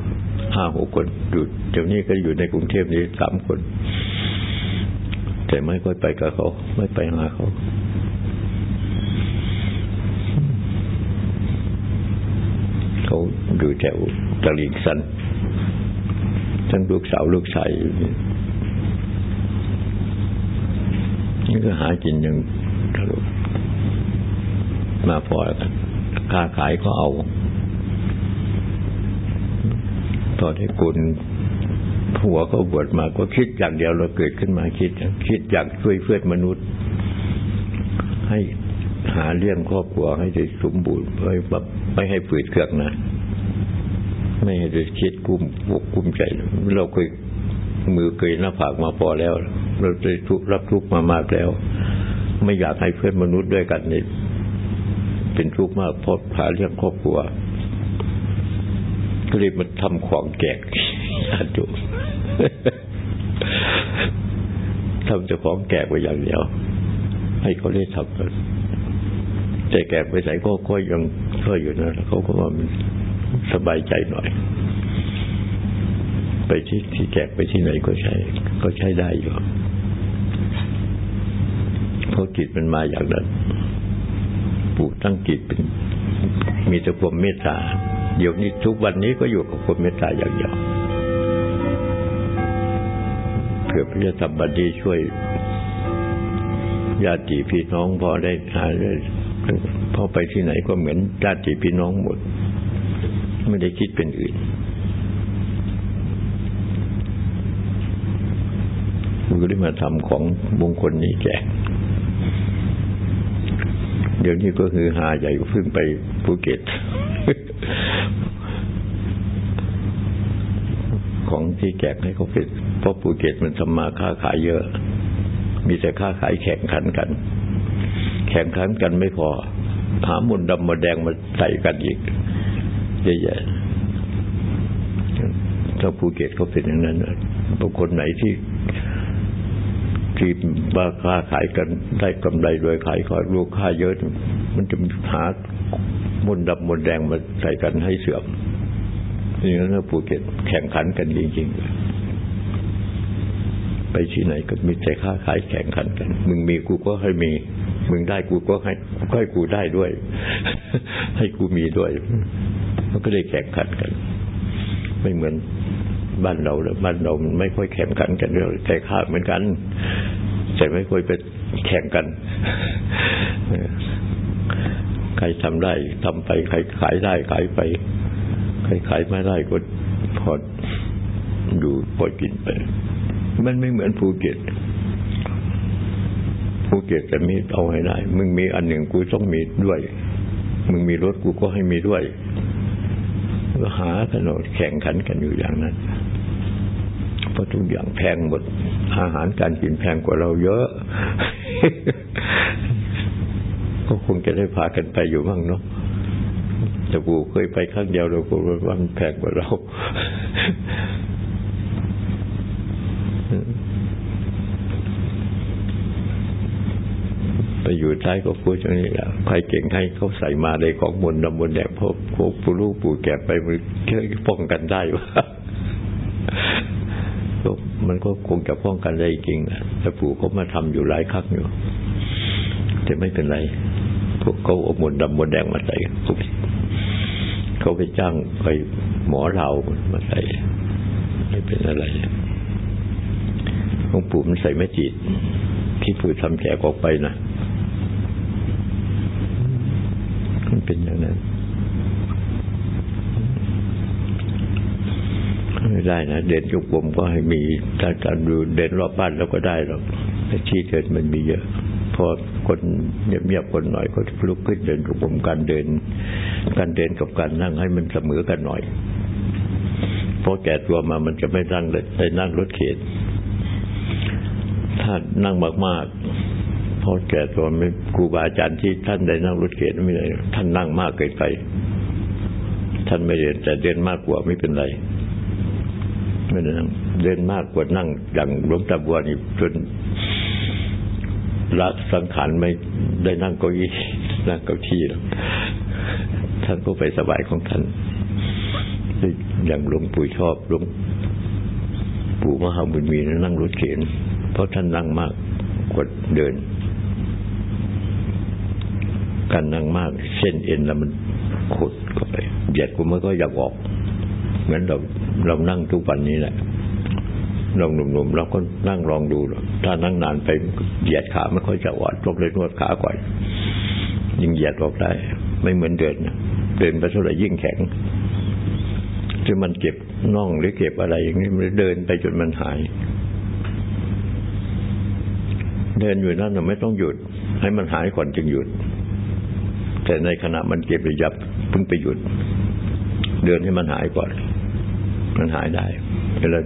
ห้าหกคนอยู่เดี๋ยวนี้ก็อยู่ในกรุงเทพนี้สามคน แต่ไม่ค่อยไปกับเขา ไม่ไปหาเขาเขาอยู่แถวตะลิงสันทั้งลูกสาวลูกชายอยู่นี่ นี่ก็หากินอย่างทะลุมาพอกันค้าขายก็เอา ตอนที่คุณผัวเขาบวชมาก็คิดอย่างเดียวเราเกิดขึ้นมาคิด คิดอยากช่วยเพื่อนมนุษย์ ให้หาเลี้ยงครอบครัวให้ได้สมบูรณ์ไม่แบบไม่ให้ฝืดเครื่องนะ ไม่ให้ได้คิดกุ้มปกกุ้มใจ เราเคย มือเคยหน้าผากมาพอแล้ว เราได้ทุกรับทุกมามากแล้ว ไม่อยากให้เพื่อนมนุษย์ด้วยกันนี่เป็นทุกข์มากเพราะหาเลี้ยงครอบครัวก็เลยมาทำของแกกอาจุทำจะของแกกไปอย่างเดียว ให้เขาได้ทำแต่แกกไปใส่ก็ค่อยยังค่อยอยู่นะเขาก็ว่ามันสบายใจหน่อย ไปที่ที่แกกไปที่ไหนก็ใช้ ก็ใช้ได้อยู่เพราะจิตมันมาอย่างนั้นปลูกตั้งจิตเป็น มีแต่ความเมตตาเดี๋ยวนี้ทุกวันนี้ก็อยู่กับความเมตตาอย่างเดียวเพื่อพระธรรมบดีช่วยญาติพี่น้องพอได้หาพอไปที่ไหนก็เหมือนญาติพี่น้องหมด ไม่ได้คิดเป็นอื่น ก็ได้มาทำของมงคลนี้แจกเดี๋ยวนี้ก็คือหาใหญ่เพิ่งไปภูเก็ต ของที่แจกให้เขาเป็นเพราะภูเก็ตมันทำมาค้าขายเยอะ มีแต่ค้าขายแข่งขันกัน แข่งขันกันไม่พอ หามนต์ดำมนต์แดงมาใส่กันอีกเยอะๆถ้าภูเก็ตเขาเป็นอย่างนั้นบางคนไหนที่ ที่มาค้าขายกันได้กำไรโดยขายของลูกค้าเยอะ มันจะหามนต์ดำมนต์แดงมาใส่กันให้เสื่อมนี่นะภูเก็ตแข่งขันกันจริงๆ ไปที่ไหนก็มีแต่ค้าขายแข่งขันกัน มึงมีกูก็ให้มี มึงได้กูก็ให้ก็ให้กูได้ด้วย ให้กูมีด้วย มันก็ได้แข่งขันกัน ไม่เหมือน บ้านเราบ้านเราไม่ค่อยแข่งขันกันเรื่องใจข้าเหมือนกัน แต่ไม่ค่อยไปแข่งกันใครทำได้ทำไปใครขายได้ขายไป ใครขายไม่ได้ก็พออยู่พอกินไป มันไม่เหมือนภูเก็ตภูเก็ตจะมีเอาให้ได้ มึงมีอันหนึ่งกูต้องมีด้วย มึงมีรถกูก็ให้มีด้วยก็หาถนนแข่งขันกันอยู่อย่างนั้น ราะทุกอย่างแพงหมด อาหารการกินแพงกว่าเราเยอะ ก็คงจะได้พากันไปอยู่บ้างเนาะแต่กูเคยไปครั้งเดียวเราก็ว่ามันแพงกว่าเราไปอยู่ท้ายก็พูดอย่างนี้แหละใครเก่งให้เขาใส่มาในของมนดำมนแดงพวกพวกผู้ลูกผู้แก่ไปมันป้องกันได้ว่า มันก็คงจะป้องกันได้จริงนะแต่ปู่เขามาทำอยู่หลายครั้งอยู่ แต่ไม่เป็นไร พวกเขาเอามนดำมนแดงมาใส่เขาไปจ้างไปหมอเรามาใส่ไม่เป็นอะไรหลวงปู่มันใส่ไม่จิต ที่ปู่ทำแจกออกไปนะมันเป็นอย่างนั้น ไม่ได้นะ เดินจุกผมก็ให้มีถ้าการดูเดินรอบบ้านแล้วก็ได้หรอกแต่ที่เดินมันมีเยอะ พอคนเงียบๆคนหน่อยก็ลุกขึ้นเดินจุกผมการเดิน การเดินกับการนั่งให้มันเสมอกันหน่อยเพราะแก่ตัวมามันจะไม่นั่งได้นั่งรถเข็นถ้านั่งมากๆพอแก่ตัวไม่ครูบาอาจารย์ที่ท่านได้นั่งรถเข็นไม่ได้ท่านนั่งมากเกินไปท่านไม่เดินแต่เดินมากกว่าไม่เป็นไร ไม่ได้นั่งเดินมากกว่านั่งอย่างหลวงตาบัวนี่จนละสังขารไม่ได้นั่งเก้าอี้นั่งเก้าที่แล้วท่านก็ไปสบายของท่านอย่างหลวงปู่ชอบหลวงปู่มหาบุญมีนั่งรถเข็นเพราะท่านนั่งมากกว่าเดิน การนั่งมากเส้นเอ็นแล้วมันขดเข้าไปเบียดกูมันก็อยากออกเหมือนเรา เรานั่งทุกวันนี้แหละลองหนุ่มๆเราก็นั่งลองดู ถ้านั่งนานไปเหยียดขาไม่ค่อยจะอ่อนตกเลยนวดขาก่อนยิ่งเหยียดออกได้ ไม่เหมือนเดินเดินไปเท่าไหร่ยิ่งแข็งจนมันเก็บน่องหรือเก็บอะไร อย่างนี้มันเดินไปจนมันหาย เดินอยู่นั่นเราไม่ต้องหยุด ให้มันหายก่อนจึงหยุด แต่ในขณะมันเก็บหรือยับเพิ่งไปหยุด เดินให้มันหายก่อน มันหายได้เวลา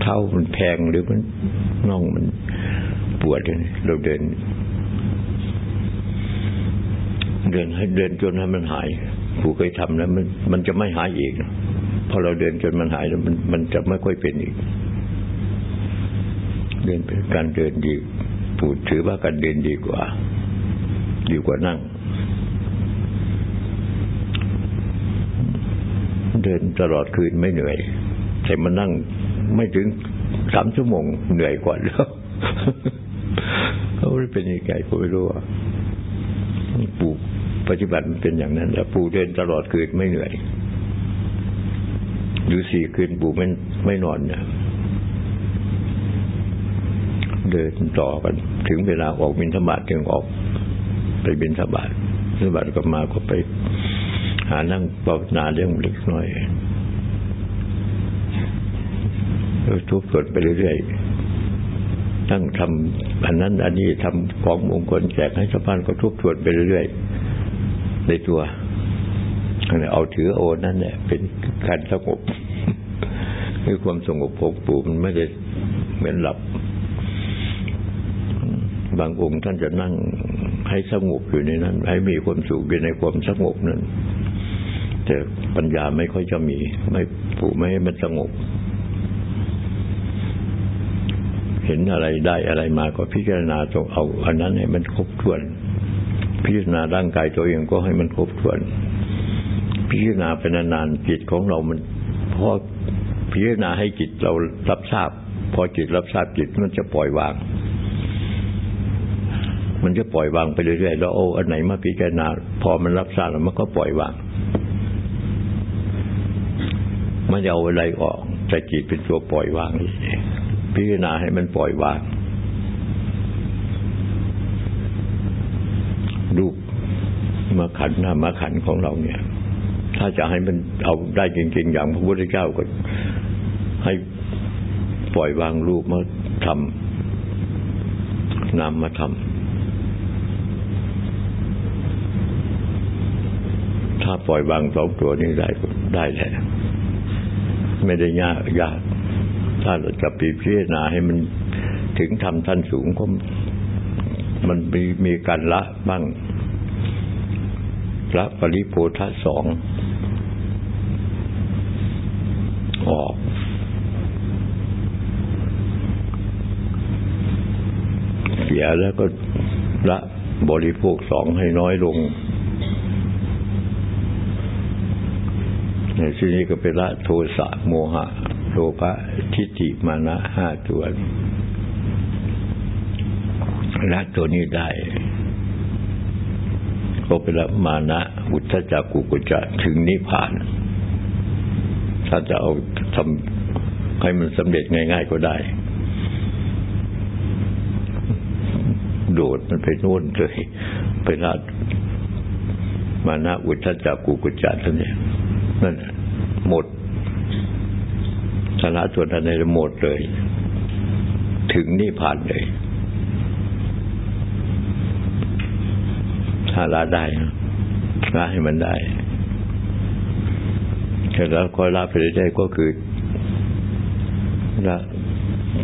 เท้ามันแพงหรือมันน่องมันปวดเราเดิน เดินให้เดินจนให้มันหายผู้เคยทำแล้วมันมันจะไม่หายอีกพอเราเดินจนมันหายแล้วมันมันจะไม่ค่อยเป็นอีก เดินเป็นการเดินดีผู้ถือว่าการเดินดีกว่า ดีกว่านั่ง เดินตลอดคืนไม่เหนื่อย แต่มานั่งไม่ถึงสามชั่วโมงเหนื่อยกว่าแล้วเขาเป็นยังไงผมไม่รู้ว่าปู่ปฏิบัติมันเป็นอย่างนั้นแต่ปู่เดินตลอดคืนไม่เหนื่อยอยู่สี่คืนปู่ไม่ไม่นอนเนี่ยเดินต่อกัน ถึงเวลาออกบินธบาตถึงออก ไปบินธบาตบินธบาตก็มาก็ไปานั่งภาวนาเรื่องเล็กน้อยทุบทวนไปเรื่อยๆตั้งทำอันนั้นอันนี้ทำของมงคลแจกให้ชาวบ้านก็ทุบทวนไปเรื่อยๆในตัวเอาถือโอนั่นแหละเป็นการสงบคือความสงบของปู่มันไม่ได้เหมือนหลับ บางองค์ท่านจะนั่งให้สงบอยู่ในนั้น ให้มีความสุขอยู่ในความสงบนั้น แต่ปัญญาไม่ค่อยจะมี ไม่ปู่ไม่ให้มันสงบ เห็นอะไรได้อะไรมาก็พิจารณาตรงเอา อันนั้นให้มันครบถ้วน พิจารณาร่างกายตัวเองก็ให้มันครบถ้วน พิจารณาเป็นนานๆจิตของเรามันพอพิจารณาให้จิตเรารับทราบ พอจิตรับทราบจิตมันจะปล่อยวาง มันจะปล่อย วางไปเรื่อยๆแล้วโอ้อันไหนมาพิจารณา พอมันรับทราบแล้วมันก็ปล่อยวาง มันเอาอะไรออกแต่จิตเป็นตัวปล่อยวางนี่พิจารณาให้มันปล่อยวางรูปมาขันหน้ามาขันของเราเนี่ย ถ้าจะให้มันเอาได้จริง ๆ อย่างพระพุทธเจ้าก็ให้ปล่อยวางรูปมาทำนามมาทำถ้าปล่อยวางสองตัวนี้ได้ได้แหละ ไม่ได้ยากยาก ถ้าเราจะพิจารณาให้มันถึงทำท่านสูงก็มันมีมีการละบ้างละปริโพธะสองออก เสียแล้วก็ละบริโภคสองให้น้อยลง ใน ที่นี้ก็เป็นละโทสะโมหะโลภะทิฏฐิมานะห้าตัวละตัวนี้ได้ก็เป็นละมานะอุทธจักกุกุจะถึงนิพพาน ถ้าจะเอาทำให้มันสำเร็จง่าย ๆก็ได้ โดดมันไปโน่นเลยไปละมานะอุทธจักกุกุจะท่านเนั่นหมดสาระตัวนั้นในหมดเลย ถึงนิพพานเลย ถ้าละได้ละให้มันได้แต่แล้วก็ละไปได้ก็คือละ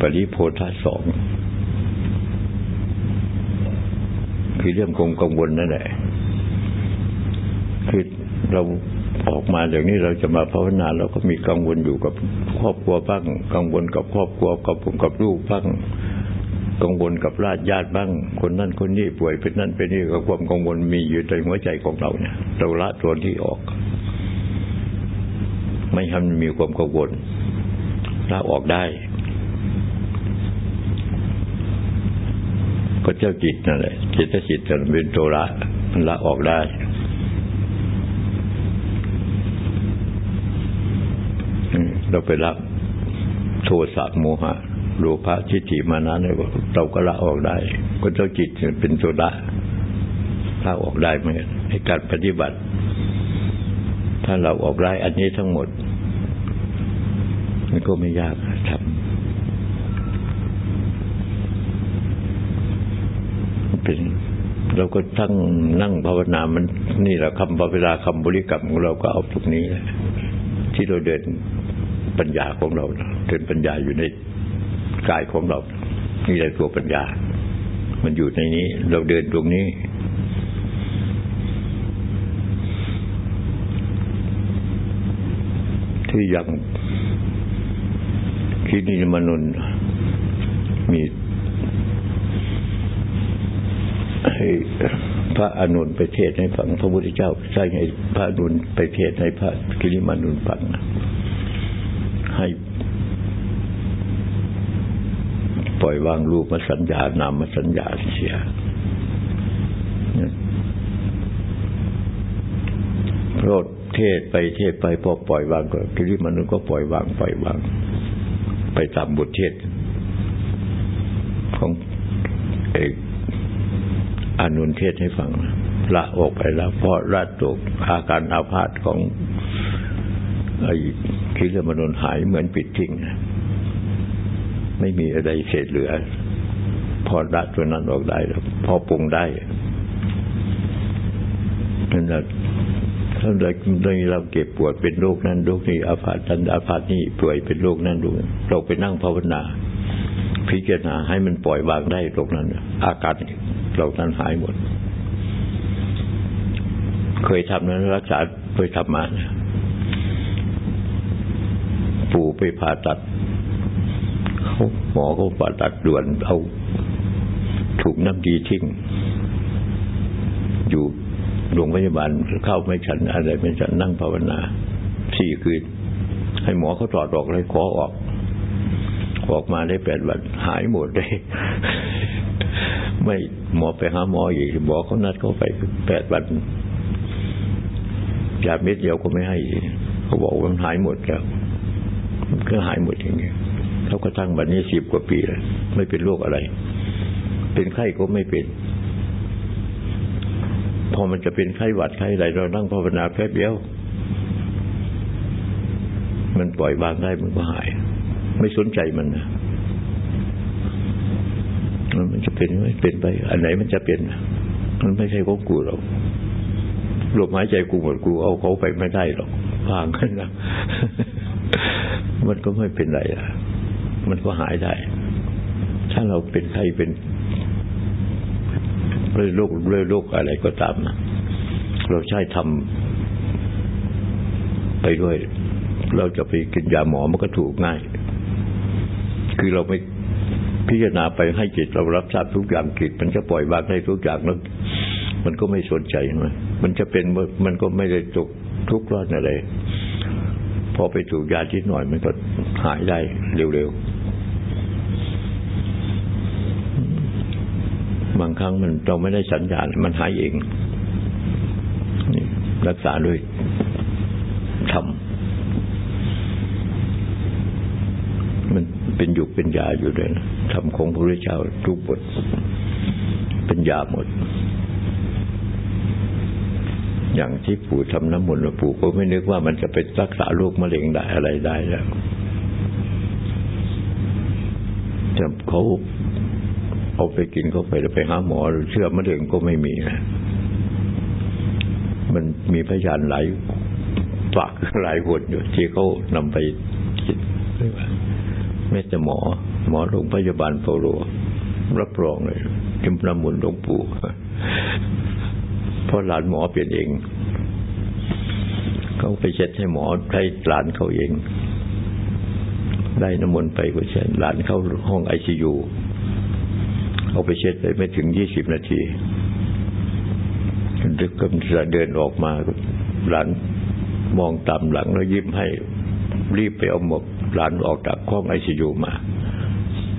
ปริโพธาสองคือเรื่องคงกังวลนั่นแหละคือเรา ออกมาอย่างนี้เราจะมาภาวนาเราก็มีกังวลอยู่กับครอบครัวบ้าง กังวลกับครอบครัวกับกับลูกบ้างกังวลกับญาติญาติบ้าง คนนั่นคนนี้ป่วยเป็นนั่นเป็นนี่ก็ความกังวลมีอยู่ในหัวใจของเราเนี่ยเราละตัวที่ออก ไม่ทำมีความกังวลละออกได้ ก็เจ้าจิตนั่นแหละจิตจิตจะเป็นตัวละมันละออกได้ เราไปละโทสะโมหะโลภะทิฏฐิมานะเนี่ยเราก็ละออกได้ก็เจ้าจิตเป็นตัวละละออกได้เหมือนในการปฏิบัติ ถ้าเราออกได้อันนี้ทั้งหมด มันก็ไม่ยากทำเป็นเราก็ทั้งนั่งภาวนามัน นี่แหละคำภาวนาคำบริกรรมของเราก็เอาตรงนี้แหละที่เราเดิน ปัญญาของเราเดินปัญญาอยู่ในกายของเรานี่แหละตัวปัญญา มันอยู่ในนี้ เราเดินตรงนี้ ที่ยังคิดนิมนุนมีให้พระอนุนไปเทศให้ฟัง พระพุทธเจ้าใช่ให้พระอนุนไปเทศให้พระกิริมานุนฟังให้ ปล่อยวางรูปมาสัญญานามมาสัญญาเสียโรดเทศไปเทศไปพอปล่อยวางก็กิริมนุษย์ก็ปล่อยวางปล่อยวาง ไปตามบทเทศ ของเอกอนุนเทศให้ฟังละออกไปแล้วเพราะละตกอาการอาพาธของไอ้คิริมนุษย์หายเหมือนปิดทิ้ง ไม่มีอะไรเศษเหลือ พอละตัวนั้นออกได้แล้วพอปรุงได้นั่นแหละถ้าเราเราเก็บปวดเป็นโรคนั้นโรคนี้อาพาธนั้นอาพาธนี้ป่วยเป็นโรคนั้นดูเราไปนั่งภาวนา พิจารณาให้มันปล่อยวางได้ตรงนั้น อาการเรานั้นหายหมด เคยทำนั้นรักษาเคยทำมานะปู่ไปผ่าตัด หมอเขาผ่าตัดด่วนเอาถูกน้ำดีทิ้ง อยู่โรงพยาบาลเข้าไม่ฉันอะไรไม่ฉันนั่งภาวนาสี่คืน ให้หมอเขาถอดออกเลยขอออก ออกมาได้แปดวัน หายหมดเลย ไม่หมอไปหาหมออีกหมอเขานัดเขาไปแปดวันยาเม็ดเดียวก็ไม่ให้ เขาบอกว่ามันหายหมดแล้วก็หายหมดอย่างเงี้ย เขาก็ทั้งบัดนี้สิบกว่าปีแล้วไม่เป็นโรคอะไร เป็นไข้ก็ไม่เป็น พอมันจะเป็นไข้หวัดไข้อะไรเรานั่งภาวนาแป๊บเดียว มันปล่อยวางได้มันก็หาย ไม่สนใจมันนะมันจะเป็นไม่เป็นไป อันไหนมันจะเป็นมันไม่ใช่ของกูหรอกลมหายใจกูหมดกูเอาเขาไปไม่ได้หรอกวางกันนะมันก็ไม่เป็นไรอะ มันก็หายได้ ถ้าเราเป็นใครเป็นเรื่องโรคเรื่องโรคอะไรก็ตามนะเราใช้ทำไปด้วย เราจะไปกินยาหมอมันก็ถูกง่าย คือเราไม่พิจารณาไปให้จิตเรารับทราบทุกอย่างจิต มันจะปล่อยวางได้ทุกอย่างแล้วมันก็ไม่สนใจมันมันจะเป็นมันก็ไม่ได้ตกทุกข์ร้อนอะไร พอไปถูกยาทิดหน่อยมันก็หายได้เร็วๆบางครั้งมันเราไม่ได้สัญญาณมันหายเองรักษาด้วยทำมันเป็นยุกเป็นยาอยู่ด้วยนะทำของพระพุทธเจ้าทุกบทเป็นยาหมด อย่างที่ปู่ทำน้ำมนต์ปู่ก็ไม่นึกว่ามันจะไปรักษาโรคมะเร็งได้อะไรได้แล้วแต่เขา เอาไปกินเข้าไปแล้วไปหาหมอเชื่อมะเร็งก็ไม่มีนะมันมีพยานหลายฝากหลายคนอยู่ที่เขานำไปคิดแม้แต่หมอ หมอโรงพยาบาลโปโลรับรองเลยจิมน้ำมุนหลวงปู่เพราะหลานหมอเปลี่ยนเองเขาไปเช็ดให้หมอให้หลานเขาเอง ได้น้ำมนต์ไปก็เช็ดหลานเข้าห้องไอซียู เอาไปเช็ดไปไม่ถึงยี่สิบนาทีดึกก็เดินออกมาหลานมองตามหลังแล้วยิ้มให้รีบไปเอาหมวกหลานออกจากห้องไอซียูมา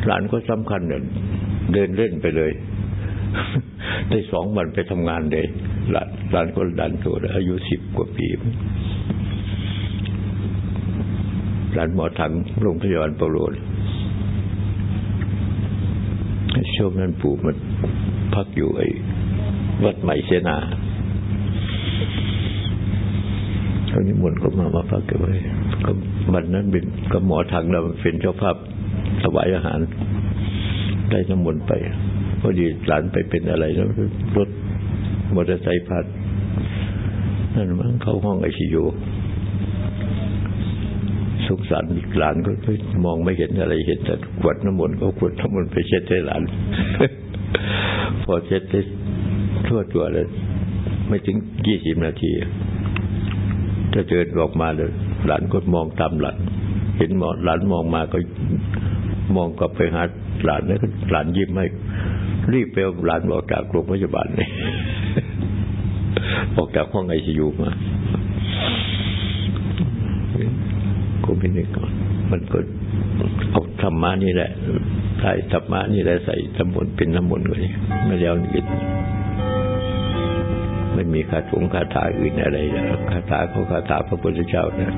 หลานก็สำคัญเนี่ยเดินเล่นไปเลย ได้สองวันไปทำงานเลย หลานหลานก็หลานโตอายุสิบกว่าปีหลานหมอถังโรงพยาบาลปโรด ช่วงนั้นปู่มันพักอยู่ไอ้วัดใหม่เสนาเขานิมนต์ก็มามาพักกันไว้ก็วันนั้นเป็นกับหมอทางเราเป็นเจ้าภาพถวายอาหาร ได้น้ำมนต์ไปพอดีหลานไปเป็นอะไรแล้วรถมอเตอร์ไซค์พัดนั่นมั้งเข้าห้องไอซียู สงสารหลานก็มองไม่เห็นอะไรเห็นแต่ขวดน้ำมนต์ก็ขวดน้ำมนต์ไปเช็ดให้หลาน พอเช็ดได้ทั่วตัวเลยไม่ถึงยี่สิบนาทีถ้าเดินออกมาเลยหลานก็มองตามหลานเห็นหมอหลานมองมาก็มองกลับไปหาหลานแล้วหลานยิ้มให้รีบไปหลานออกจากโรงพยาบาลเลยออกจากห้องไอซียูมา ก็ไม่นึกก่อน มันก็เอาธรรมะนี่แหละใส่ธรรมะนี่แหละใส่น้ำนเป็นน้ำมนต์เลยไม่แล้วอื่นไม่มีคาถงคาถาอื่นอะไรคาถาเขาคาถาพระพุทธเจ้านะ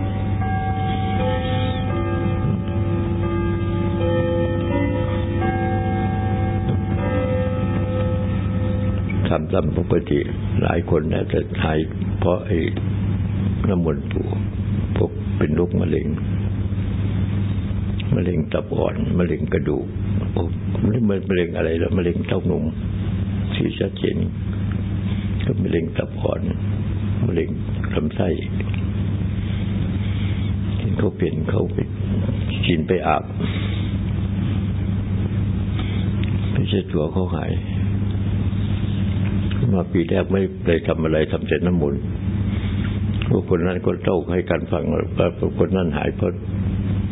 ทำตามปกติหลายคนนะจะหายเพราะไอ้ น้ำมนต์ปู่พวกเป็นโรคมะเร็งมะเร็งตับอ่อนมะเร็งกระดูกโอ้ไม่มะเร็งอะไรแล้วมะเร็งเต้านมที่ชัดเจนก็มะเร็งตับอ่อนมะเร็งลำไส้เขาเป็นเขาไปกินไปอาบไม่ใช่ตัวเขาหาย มาปีแรกไม่ได้ทำอะไรทำแต่น้ำมนต์ วกคนนั้นก็เล่าให้กันฟังว่าคนนั้นหายเพราะ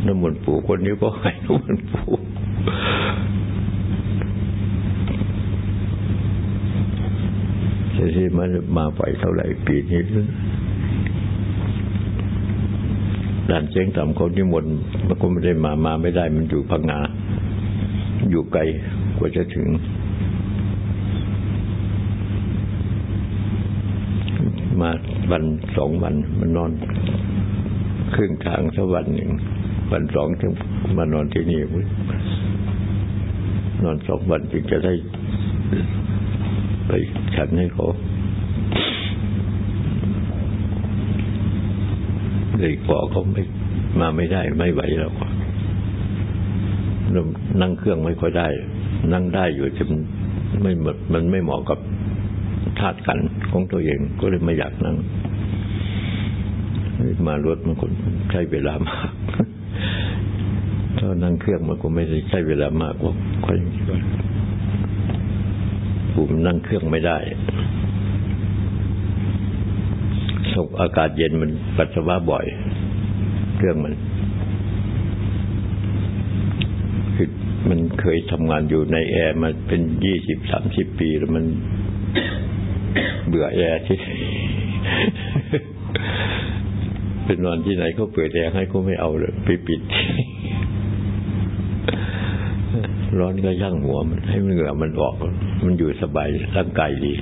น้ำมนต์ปู่คนนี้ก็หายน้ำมนต์ปู่แต่ที่มันมาไปเท่าไหร่ปีนี้ด่านเชียงต่ำเขานิมนต์มันก็ไม่ได้มามาไม่ได้มันอยู่พังงา อยู่ไกลกว่าจะถึง มา วันสองวันมันนอน ครึ่งทางสักวันหนึ่งวันสองถึงมานอนที่นี่นอนสองวันจึงจะได้ไปฉันให้เขาเลยขอเขาไม่มาไม่ได้ไม่ไหวแล้วนั่งเครื่องไม่ค่อยได้ นั่งได้อยู่จะไม่หมดมันไม่เหมาะกับ ธาตุขันของตัวเอง ก็เลยไม่อยากนั่งมารถมันก็ใช้เวลามากถ้านั่งเครื่องมันก็ไม่ได้ใช้เวลามากกว่าค่อยผมนั่งเครื่องไม่ได้สกอากาศเย็นมันปัสสาวะบ่อย เครื่องมันคือมันเคยทำงานอยู่ในแอร์มาเป็นยี่สิบสามสิบปีแล้วมัน เบื่อแอร์ที่เป็นนอนที่ไหนเขาเปิดแอร์ให้เขาไม่เอาเลยไปปิด ร้อนก็ย่างหัวมัน ให้มันเหงื่อมันออก มันอยู่สบายร่างกายดี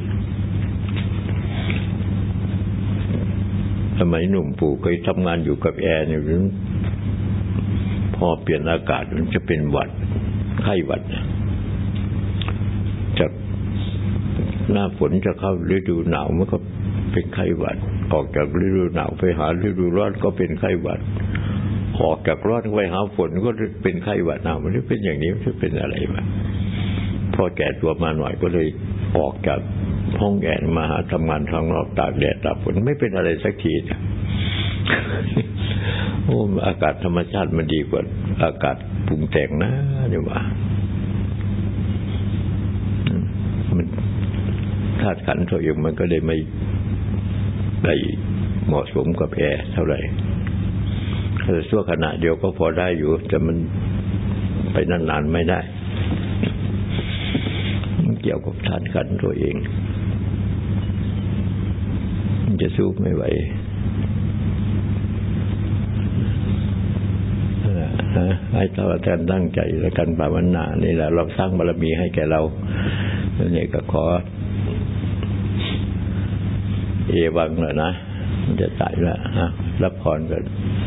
สมัยหนุ่มปู่เคยทำงานอยู่กับแอร์เนี่ยพอเปลี่ยนอากาศมันจะเป็นหวัดไข้หวัดจาก หน้าฝนจะเข้าฤดูหนาวมันก็เป็นไข้หวัด ออกจากฤดูหนาวไปหาฤดูร้อนก็เป็นไข้หวัด ออกจากร้อนไปหาฝนก็เป็นไข้หวัดหนาวมันเป็นอย่างนี้มันจะเป็นอะไรวะพอแก่ตัวมาหน่อยก็เลยออกจากห้องแอร์มาหาทำงานทางนอกตากแดดตากฝนไม่เป็นอะไรสักทีโอ้อากาศธรรมชาติมันดีกว่าอากาศปรุงแต่งนะเนี่ยว่ามันธาตุขันตัวเองมันก็เลยไม่ได้เหมาะสมกับแอร์เท่าไหร่แต่ชั่วขณะเดียวก็พอได้อยู่ แต่มันไปนานๆไม่ได้เกี่ยวกับทานขันตัวเองจะสู้ไม่ไหวให้ท่านท่านตั้งใจและกันภาวนานี่แหละเราสร้างบารมีให้แก่เราเนี่ยก็ขอ เอวังเลยนะ มันจะตายแล้วรับพรกัน